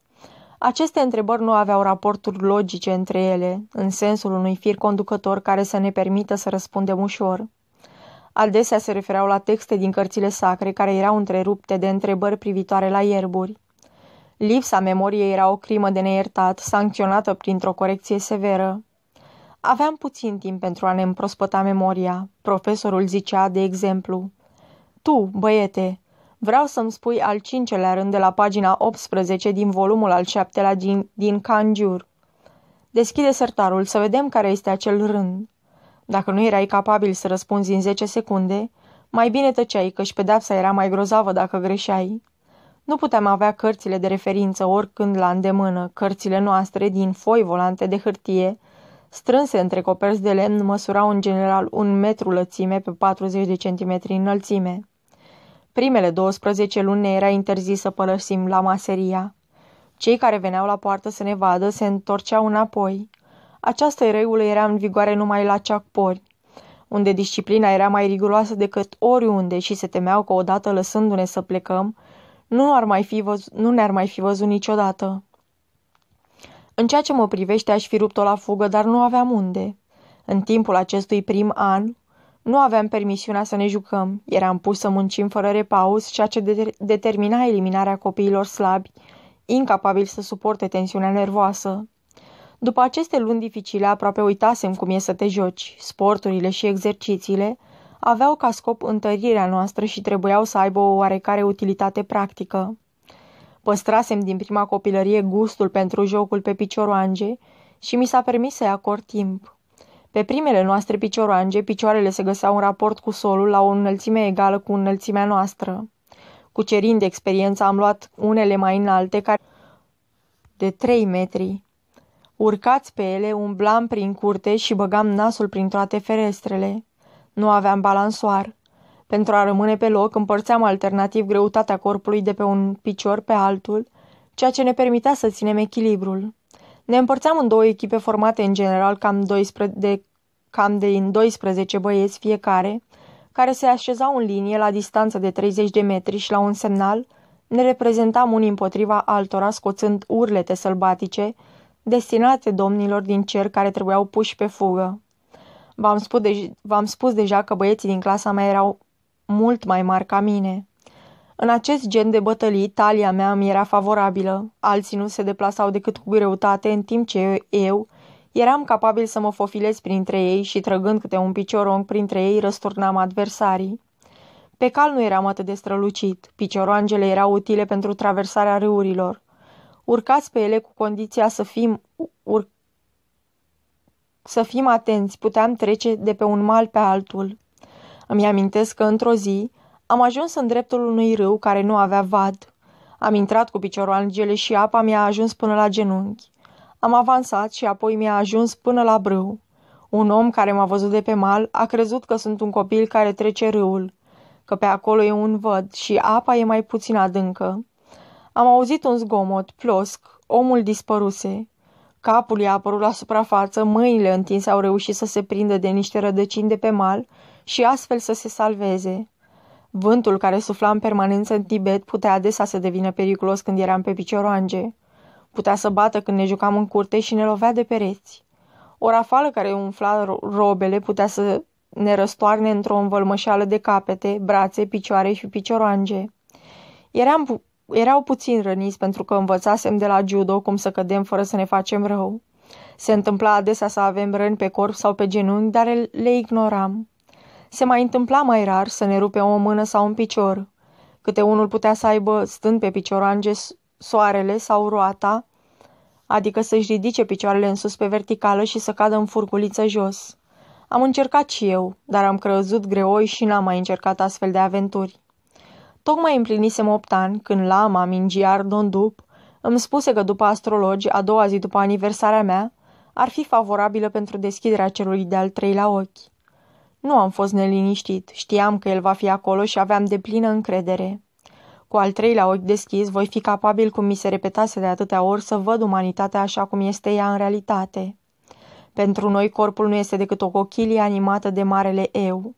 Aceste întrebări nu aveau raporturi logice între ele, în sensul unui fir conducător care să ne permită să răspundem ușor. Adesea se refereau la texte din cărțile sacre care erau întrerupte de întrebări privitoare la ierburi. Lipsa memoriei era o crimă de neiertat, sancționată printr-o corecție severă. Aveam puțin timp pentru a ne împrospăta memoria. Profesorul zicea, de exemplu, Tu, băiete, vreau să-mi spui al cincelea rând de la pagina 18 din volumul al șaptelea din, din Canjur. Deschide sertarul să vedem care este acel rând. Dacă nu erai capabil să răspunzi în 10 secunde, mai bine tăceai, căci pedepsa era mai grozavă dacă greșeai. Nu puteam avea cărțile de referință oricând la îndemână, cărțile noastre din foi volante de hârtie, strânse între coperți de lemn, măsurau în general un metru lățime pe 40 de centimetri înălțime. Primele 12 luni ne era interzis să părăsim la maseria. Cei care veneau la poartă să ne vadă se întorceau înapoi. Această regulă era în vigoare numai la ceacpori, unde disciplina era mai riguroasă decât oriunde și se temeau că odată lăsându-ne să plecăm, nu, ar mai fi văzut, nu ne-ar mai fi văzut niciodată. În ceea ce mă privește, aș fi rupt-o la fugă, dar nu aveam unde. În timpul acestui prim an, nu aveam permisiunea să ne jucăm. Eram pus să muncim fără repaus, ceea ce de- determina eliminarea copiilor slabi, incapabili să suporte tensiunea nervoasă. După aceste luni dificile, aproape uitasem cum e să te joci. Sporturile și exercițiile aveau ca scop întărirea noastră și trebuiau să aibă o oarecare utilitate practică. Păstrasem din prima copilărie gustul pentru jocul pe picioroange și mi s-a permis să-i acord timp. Pe primele noastre picioroange, picioarele se găseau în raport cu solul la o înălțime egală cu înălțimea noastră. Cucerind experiența, am luat unele mai înalte, care de trei metri. Urcați pe ele, umblam prin curte și băgam nasul prin toate ferestrele. Nu aveam balansoar. Pentru a rămâne pe loc, împărțeam alternativ greutatea corpului de pe un picior pe altul, ceea ce ne permitea să ținem echilibrul. Ne împărțeam în două echipe formate în general cam, 12, de, cam de 12 băieți fiecare, care se așezau în linie la distanță de 30 de metri și la un semnal ne reprezentam unii împotriva altora scoțând urlete sălbatice destinate domnilor din cer care trebuiau puși pe fugă. V-am spus, de- v-am spus deja că băieții din clasa mea erau mult mai mari ca mine. În acest gen de bătălii, talia mea mi era favorabilă. Alții nu se deplasau decât cu greutate, în timp ce eu eram capabil să mă fofilez printre ei și, trăgând câte un picioronc printre ei, răsturnam adversarii. Pe cal nu eram atât de strălucit. Picioroangele erau utile pentru traversarea râurilor. Urcați pe ele cu condiția să fim, ur... să fim atenți. Puteam trece de pe un mal pe altul. Îmi amintesc că într-o zi am ajuns în dreptul unui râu care nu avea vad. Am intrat cu picioroangele și apa mi-a ajuns până la genunchi. Am avansat și apoi mi-a ajuns până la brâu. Un om care m-a văzut de pe mal a crezut că sunt un copil care trece râul, că pe acolo e un văd și apa e mai puțin adâncă. Am auzit un zgomot, plosc, omul dispăruse. Capul i-a apărut la suprafață, mâinile întinse au reușit să se prindă de niște rădăcini de pe mal și astfel să se salveze. Vântul care sufla în permanență în Tibet putea adesea să devină periculos când eram pe picioroange. Putea să bată când ne jucam în curte și ne lovea de pereți. O rafală care umfla robele putea să ne răstoarne într-o învălmășeală de capete, brațe, picioare și picioroange. Eram pu- erau puțin răniți pentru că învățasem de la judo cum să cădem fără să ne facem rău. Se întâmpla adesea să avem răni pe corp sau pe genunchi, dar le ignoram. Se mai întâmpla mai rar să ne rupe o mână sau un picior. Câte unul putea să aibă, stând pe picioroange, soarele sau roata, adică să-și ridice picioarele în sus pe verticală și să cadă în furculiță jos. Am încercat și eu, dar am crezut greoi și n-am mai încercat astfel de aventuri. Tocmai împlinisem opt ani, când lama Mingiar Dondup îmi spuse că după astrologi, a doua zi după aniversarea mea, ar fi favorabilă pentru deschiderea celui de-al treilea ochi. Nu am fost neliniștit, știam că el va fi acolo și aveam de plină încredere. Cu al treilea ochi deschis, voi fi capabil, cum mi se repetase de atâtea ori, să văd umanitatea așa cum este ea în realitate. Pentru noi, corpul nu este decât o cochilie animată de marele eu.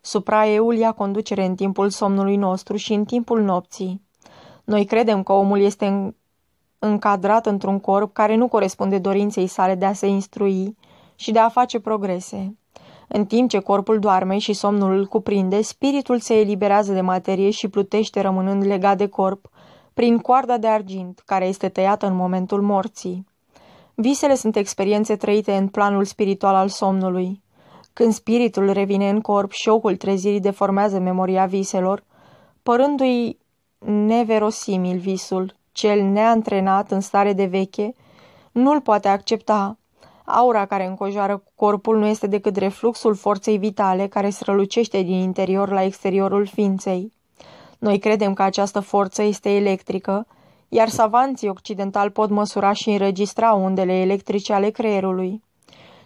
Supra-eul ia conducere în timpul somnului nostru și în timpul nopții. Noi credem că omul este încadrat într-un corp care nu corespunde dorinței sale de a se instrui și de a face progrese. În timp ce corpul doarme și somnul îl cuprinde, spiritul se eliberează de materie și plutește rămânând legat de corp, prin coarda de argint, care este tăiată în momentul morții. Visele sunt experiențe trăite în planul spiritual al somnului. Când spiritul revine în corp, șocul trezirii deformează memoria viselor, părându-i neverosimil visul, cel neantrenat în stare de veche, nu-l poate accepta, Aura care încojoară corpul nu este decât refluxul forței vitale care strălucește din interior la exteriorul ființei. Noi credem că această forță este electrică, iar savanții occidentali pot măsura și înregistra undele electrice ale creierului.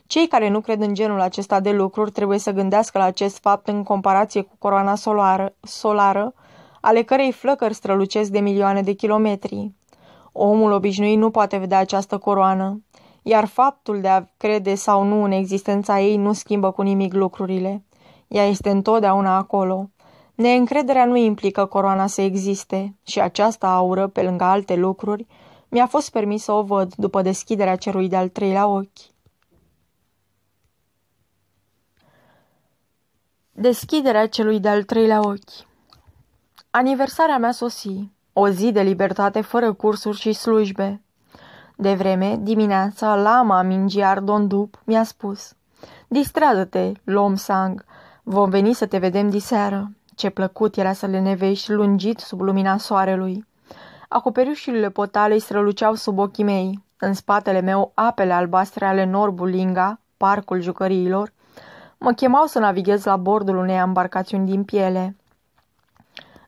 Cei care nu cred în genul acesta de lucruri trebuie să gândească la acest fapt în comparație cu coroana solară, solară ale cărei flăcări strălucesc de milioane de kilometri. Omul obișnuit nu poate vedea această coroană iar faptul de a crede sau nu în existența ei nu schimbă cu nimic lucrurile. Ea este întotdeauna acolo. Neîncrederea nu implică coroana să existe și această aură, pe lângă alte lucruri, mi-a fost permis să o văd după deschiderea cerui de-al treilea ochi. Deschiderea celui de-al treilea ochi Aniversarea mea sosi, o zi de libertate fără cursuri și slujbe. De vreme, dimineața, lama Mingiar Dondup mi-a spus Distradă-te, Lom Sang, vom veni să te vedem diseară. Ce plăcut era să le nevești lungit sub lumina soarelui. Acoperișurile potalei străluceau sub ochii mei. În spatele meu, apele albastre ale Norbulinga, parcul jucăriilor, mă chemau să navighez la bordul unei embarcațiuni din piele.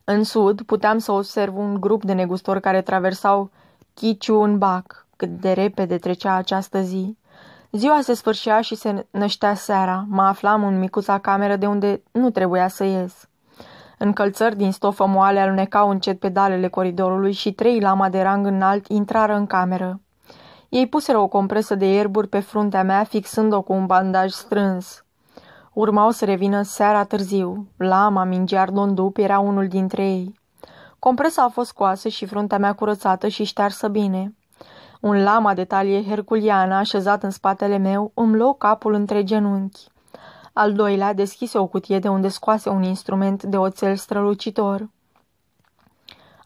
În sud, puteam să observ un grup de negustori care traversau Chichun Bac, cât de repede trecea această zi. Ziua se sfârșea și se năștea seara. Mă aflam în micuța cameră de unde nu trebuia să ies. Încălțări din stofă moale alunecau încet pedalele coridorului și trei lama de rang înalt intrară în cameră. Ei puseră o compresă de ierburi pe fruntea mea, fixând-o cu un bandaj strâns. Urmau să revină seara târziu. Lama Mingiar Dondup era unul dintre ei. Compresa a fost scoasă și fruntea mea curățată și ștearsă bine. Un lama de talie herculiană așezat în spatele meu îmi luă capul între genunchi. Al doilea deschise o cutie de unde scoase un instrument de oțel strălucitor.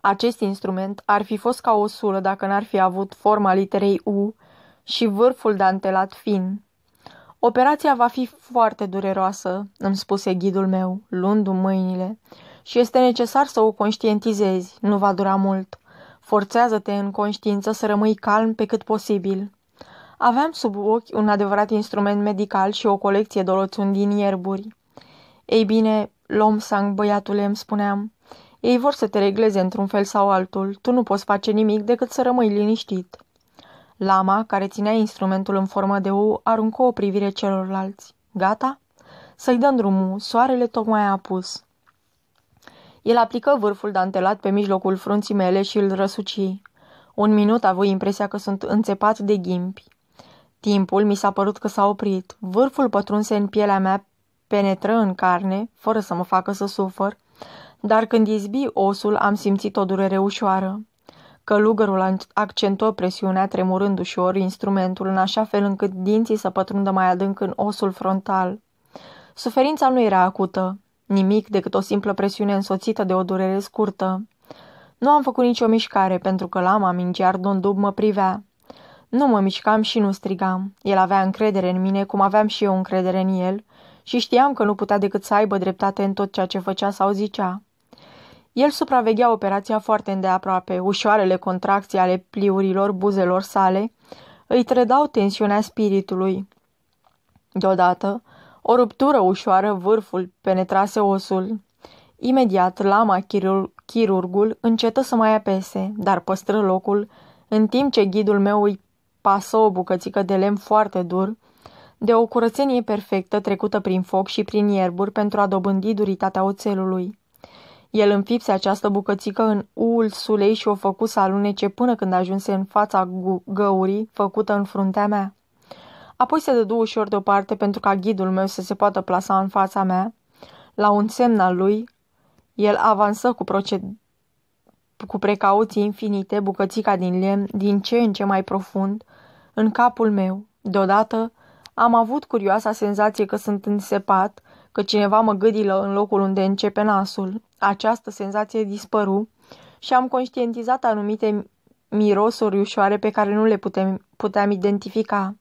Acest instrument ar fi fost ca o sulă dacă n-ar fi avut forma literei U și vârful dantelat fin. Operația va fi foarte dureroasă, îmi spuse ghidul meu, luându-mi mâinile, și este necesar să o conștientizezi. Nu va dura mult. Forțează-te în conștiință să rămâi calm pe cât posibil. Aveam sub ochi un adevărat instrument medical și o colecție de loțiuni din ierburi. Ei bine, Lomsang, băiatule, îmi spuneam, ei vor să te regleze într-un fel sau altul. Tu nu poți face nimic decât să rămâi liniștit. Lama, care ținea instrumentul în formă de U, aruncă o privire celorlalți. Gata? Să-i dăm drumul, soarele tocmai a apus. El aplică vârful dantelat pe mijlocul frunții mele și îl răsuci. Un minut a avut impresia că sunt înțepat de ghimpi. Timpul mi s-a părut că s-a oprit. Vârful pătrunse în pielea mea, penetră în carne, fără să mă facă să sufăr, dar când izbi osul am simțit o durere ușoară. Călugărul accentuă presiunea tremurând ușor instrumentul în așa fel încât dinții să pătrundă mai adânc în osul frontal. Suferința nu era acută, nimic decât o simplă presiune însoțită de o durere scurtă. Nu am făcut nicio mișcare pentru că lama mingear Dondub mă privea. Nu mă mișcam și nu strigam. El avea încredere în mine, cum aveam și eu încredere în el, și știam că nu putea decât să aibă dreptate în tot ceea ce făcea sau zicea. El supraveghea operația foarte îndeaproape, ușoarele contracții ale pliurilor buzelor sale îi trădau tensiunea spiritului. Deodată, o ruptură ușoară, vârful penetrase osul. Imediat, lama, chirur chirurgul, încetă să mai apese, dar păstră locul, în timp ce ghidul meu îi pasă o bucățică de lemn foarte dur, de o curățenie perfectă trecută prin foc și prin ierburi pentru a dobândi duritatea oțelului. El înfipse această bucățică în uul sulei și o făcu să alunece până când ajunse în fața găurii făcută în fruntea mea. Apoi se dădu ușor deoparte pentru ca ghidul meu să se poată plasa în fața mea. La un semn al lui, el avansă cu, proced... cu precauții infinite bucățica din lemn, din ce în ce mai profund, în capul meu. Deodată am avut curioasa senzație că sunt însepat, că cineva mă gâdilă în locul unde începe nasul. Această senzație dispăru și am conștientizat anumite mirosuri ușoare pe care nu le putem, puteam identifica.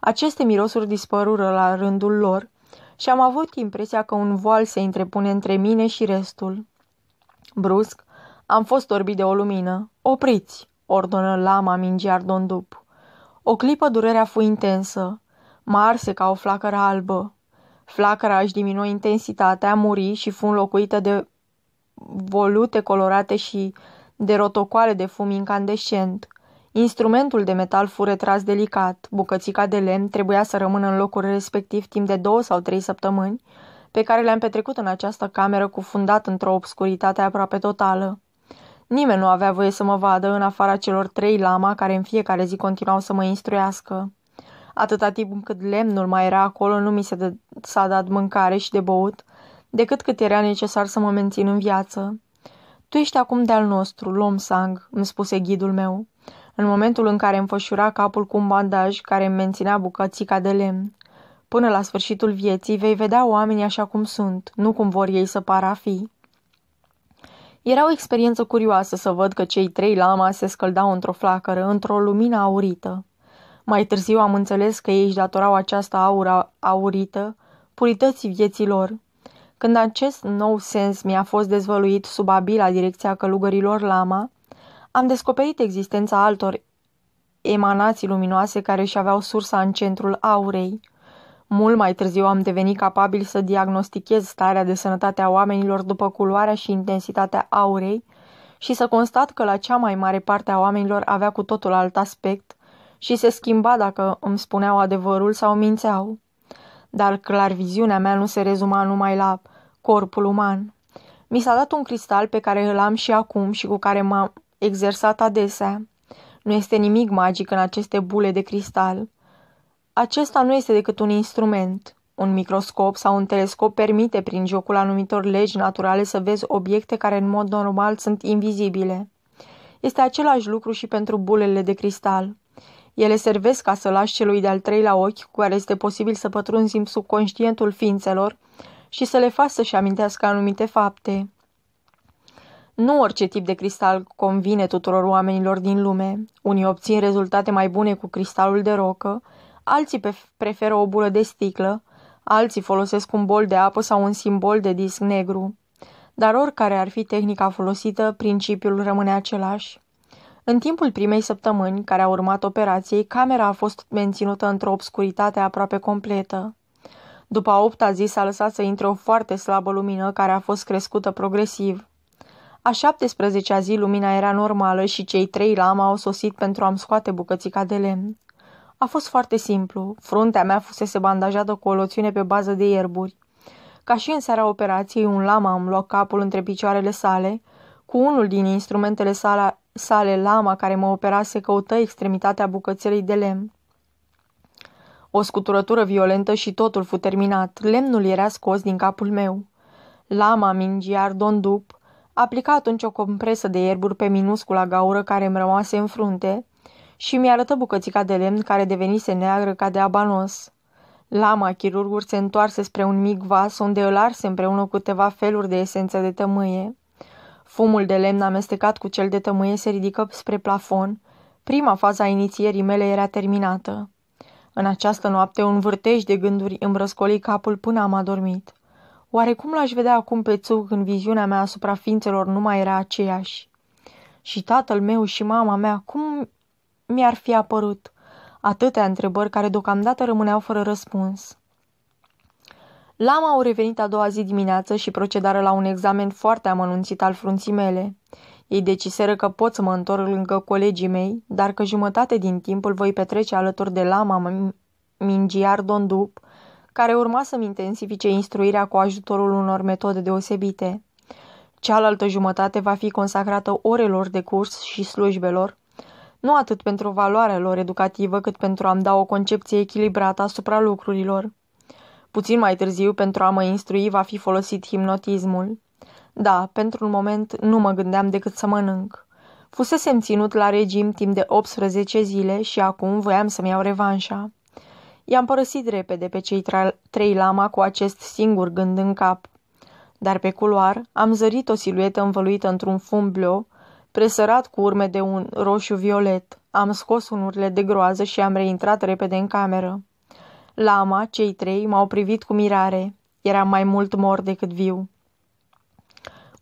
Aceste mirosuri dispărură la rândul lor și am avut impresia că un voal se întrepune între mine și restul. Brusc, am fost orbit de o lumină. Opriți, ordonă lama mingiar dondup. O clipă durerea fu intensă. Mă arse ca o flacără albă. Flacăra își diminuă intensitatea, muri și fu înlocuită de volute colorate și de rotocoale de fum incandescent. Instrumentul de metal fu retras delicat, bucățica de lemn trebuia să rămână în locul respectiv timp de două sau trei săptămâni, pe care le-am petrecut în această cameră cufundat într-o obscuritate aproape totală. Nimeni nu avea voie să mă vadă în afara celor trei lama care în fiecare zi continuau să mă instruiască. Atâta timp cât lemnul mai era acolo, nu mi se s-a dat mâncare și de băut, decât cât era necesar să mă mențin în viață. Tu ești acum de-al nostru, Lom Sang, îmi spuse ghidul meu, în momentul în care îmi fășura capul cu un bandaj care îmi menținea bucățica de lemn. Până la sfârșitul vieții vei vedea oamenii așa cum sunt, nu cum vor ei să pară a fi. Era o experiență curioasă să văd că cei trei lama se scăldau într-o flacără, într-o lumină aurită. Mai târziu am înțeles că ei își datorau această aura aurită purității vieții lor. Când acest nou sens mi-a fost dezvăluit sub abila direcția călugărilor lama, am descoperit existența altor emanații luminoase care își aveau sursa în centrul aurei. Mult mai târziu am devenit capabil să diagnostichez starea de sănătate a oamenilor după culoarea și intensitatea aurei și să constat că la cea mai mare parte a oamenilor avea cu totul alt aspect și se schimba dacă îmi spuneau adevărul sau mințeau. Dar clar viziunea mea nu se rezuma numai la corpul uman. Mi s-a dat un cristal pe care îl am și acum și cu care m-am exersat adesea. Nu este nimic magic în aceste bule de cristal. Acesta nu este decât un instrument. Un microscop sau un telescop permite prin jocul anumitor legi naturale să vezi obiecte care în mod normal sunt invizibile. Este același lucru și pentru bulele de cristal. Ele servesc ca să lași celui de-al treilea ochi cu care este posibil să pătrunzi în subconștientul ființelor și să le faci să-și amintească anumite fapte. Nu orice tip de cristal convine tuturor oamenilor din lume. Unii obțin rezultate mai bune cu cristalul de rocă, alții preferă o bulă de sticlă, alții folosesc un bol de apă sau un simbol de disc negru. Dar oricare ar fi tehnica folosită, principiul rămâne același. În timpul primei săptămâni care a urmat operației, camera a fost menținută într-o obscuritate aproape completă. După a opta zi s-a lăsat să intre o foarte slabă lumină care a fost crescută progresiv. A 17-a zi lumina era normală și cei trei lama au sosit pentru a-mi scoate bucățica de lemn. A fost foarte simplu. Fruntea mea fusese bandajată cu o loțiune pe bază de ierburi. Ca și în seara operației, un lama îmi lua capul între picioarele sale, cu unul din instrumentele sale, sale lama care mă operase căută extremitatea bucățelei de lemn. O scuturătură violentă și totul fu terminat. Lemnul era scos din capul meu. Lama mingiar Dondup aplica atunci o compresă de ierburi pe minuscula gaură care îmi rămase în frunte și mi-arătă bucățica de lemn care devenise neagră ca de abanos. Lama, chirurgur, se întoarse spre un mic vas unde îl arse împreună cu câteva feluri de esență de tămâie. Fumul de lemn amestecat cu cel de tămâie se ridică spre plafon. Prima fază a inițierii mele era terminată. În această noapte un vârtej de gânduri îmi răscoli capul până am adormit. Oare cum l-aș vedea acum pe țuc în viziunea mea asupra ființelor nu mai era aceeași? Și tatăl meu și mama mea, cum mi-ar fi apărut? Atâtea întrebări care deocamdată rămâneau fără răspuns. Lama au revenit a doua zi dimineață și procedară la un examen foarte amănunțit al frunții mele. Ei deciseră că pot să mă întorc lângă colegii mei, dar că jumătate din timp îl voi petrece alături de lama Mingiar Dondup, care urma să-mi intensifice instruirea cu ajutorul unor metode deosebite. Cealaltă jumătate va fi consacrată orelor de curs și slujbelor, nu atât pentru valoarea lor educativă, cât pentru a-mi da o concepție echilibrată asupra lucrurilor. Puțin mai târziu, pentru a mă instrui, va fi folosit hipnotismul. Da, pentru un moment nu mă gândeam decât să mănânc. Fusesem ținut la regim timp de 18 zile și acum voiam să-mi iau revanșa. I-am părăsit repede pe cei trei lama cu acest singur gând în cap. Dar pe culoar am zărit o siluetă învăluită într-un fum bleu, presărat cu urme de un roșu violet. Am scos un urlet de groază și am reintrat repede în cameră. Lama, cei trei, m-au privit cu mirare. Eram mai mult mor decât viu.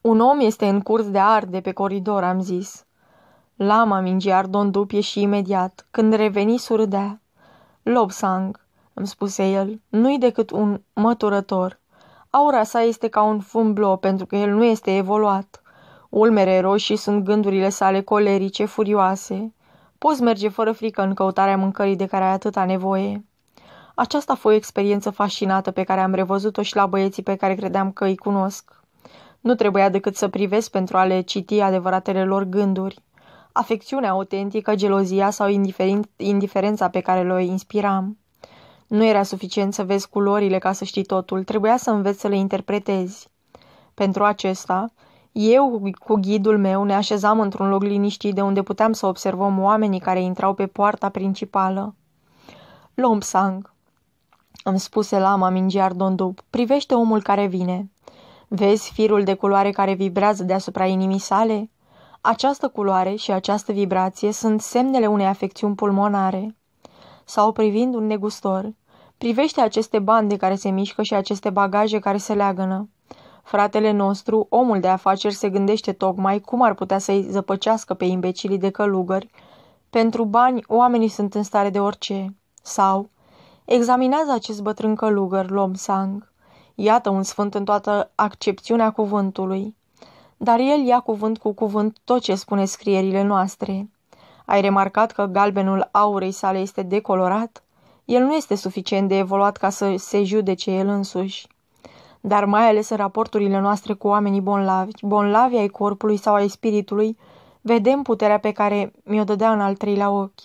Un om este în curs de arde pe coridor, am zis. Lama mingiar Dondup ieși imediat. Când reveni, surâdea. Lobsang, îmi spuse el, nu-i decât un măturător. Aura sa este ca un fum blou pentru că el nu este evoluat. Ulmere roșii sunt gândurile sale colerice, furioase. Poți merge fără frică în căutarea mâncării de care ai atâta nevoie. Aceasta a fost o experiență fascinată pe care am revăzut-o și la băieții pe care credeam că îi cunosc. Nu trebuia decât să privesc pentru a le citi adevăratele lor gânduri. Afecțiunea autentică, gelozia sau indiferența pe care le inspiram. Nu era suficient să vezi culorile ca să știi totul, trebuia să înveți să le interpretezi. Pentru acesta, eu cu ghidul meu ne așezam într-un loc liniștit de unde puteam să observăm oamenii care intrau pe poarta principală. Lompsang, îmi spuse lama Mingiar Dondup, privește omul care vine. Vezi firul de culoare care vibrează deasupra inimii sale? Această culoare și această vibrație sunt semnele unei afecțiuni pulmonare. Sau privind un negustor, privește aceste bande care se mișcă și aceste bagaje care se leagănă. Fratele nostru, omul de afaceri, se gândește tocmai cum ar putea să-i zăpăcească pe imbecilii de călugări. Pentru bani, oamenii sunt în stare de orice. Sau, examinează acest bătrân călugăr, Lom Sang. Iată un sfânt în toată accepțiunea cuvântului. Dar el ia cuvânt cu cuvânt tot ce spune scrierile noastre. Ai remarcat că galbenul aurei sale este decolorat? El nu este suficient de evoluat ca să se judece el însuși. Dar mai ales în raporturile noastre cu oamenii bonlavi, bonlavi ai corpului sau ai spiritului, vedem puterea pe care mi-o dădea în al treilea ochi.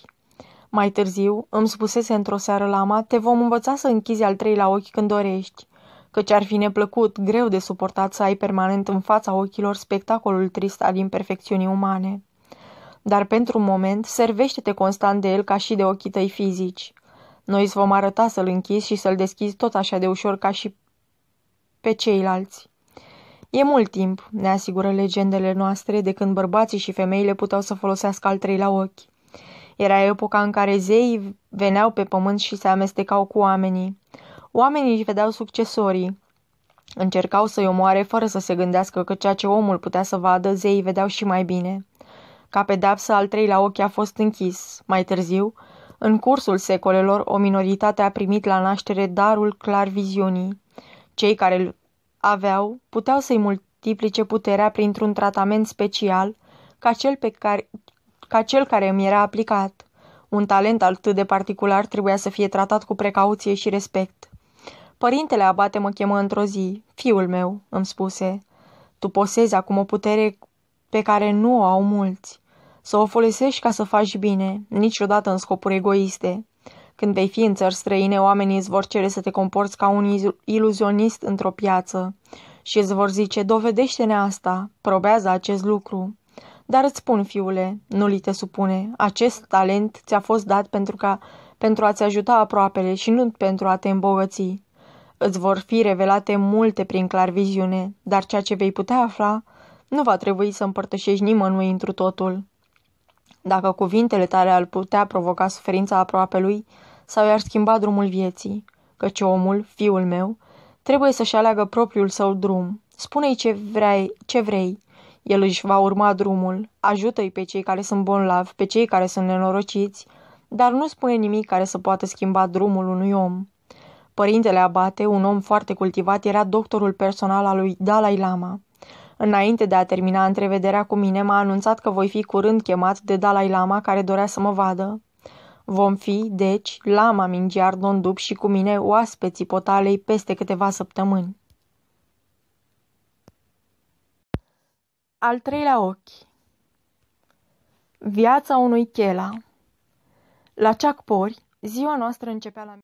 Mai târziu, îmi spusese într-o seară lama, te vom învăța să închizi al treilea ochi când dorești căci ar fi neplăcut, greu de suportat să ai permanent în fața ochilor spectacolul trist al imperfecțiunii umane. Dar pentru un moment, servește-te constant de el ca și de ochii tăi fizici. Noi îți vom arăta să-l închizi și să-l deschizi tot așa de ușor ca și pe ceilalți. E mult timp, ne asigură legendele noastre, de când bărbații și femeile puteau să folosească al treilea ochi. Era epoca în care zeii veneau pe pământ și se amestecau cu oamenii. Oamenii își vedeau succesorii. Încercau să-i omoare fără să se gândească că ceea ce omul putea să vadă, zeii vedeau și mai bine. Ca pedeapsă, al treilea ochi a fost închis. Mai târziu, în cursul secolelor, o minoritate a primit la naștere darul clar viziunii. Cei care îl aveau puteau să-i multiplice puterea printr-un tratament special, ca cel, pe care, ca cel care îmi era aplicat. Un talent atât de particular trebuia să fie tratat cu precauție și respect. Părintele abate mă chemă într-o zi. Fiul meu, îmi spuse, tu posezi acum o putere pe care nu o au mulți. Să o folosești ca să faci bine, niciodată în scopuri egoiste. Când vei fi în țări străine, oamenii îți vor cere să te comporți ca un iluzionist într-o piață și îți vor zice, dovedește-ne asta, probează acest lucru. Dar îți spun, fiule, nu li te supune, acest talent ți-a fost dat pentru, ca, pentru a-ți ajuta aproapele și nu pentru a te îmbogăți. Îți vor fi revelate multe prin clar viziune, dar ceea ce vei putea afla nu va trebui să împărtășești nimănui întru totul. Dacă cuvintele tale ar putea provoca suferința aproape lui, sau i-ar schimba drumul vieții, căci omul, fiul meu, trebuie să-și aleagă propriul său drum. Spune-i ce vrei, ce vrei. El își va urma drumul. Ajută-i pe cei care sunt bonlavi, pe cei care sunt nenorociți, dar nu spune nimic care să poată schimba drumul unui om. Părintele Abate, un om foarte cultivat, era doctorul personal al lui Dalai Lama. Înainte de a termina întrevederea cu mine, m-a anunțat că voi fi curând chemat de Dalai Lama, care dorea să mă vadă. Vom fi, deci, Lama Mingiar Dondup și cu mine oaspeții potalei peste câteva săptămâni. Al treilea ochi. Viața unui chela. La Ceacpori, ziua noastră începea la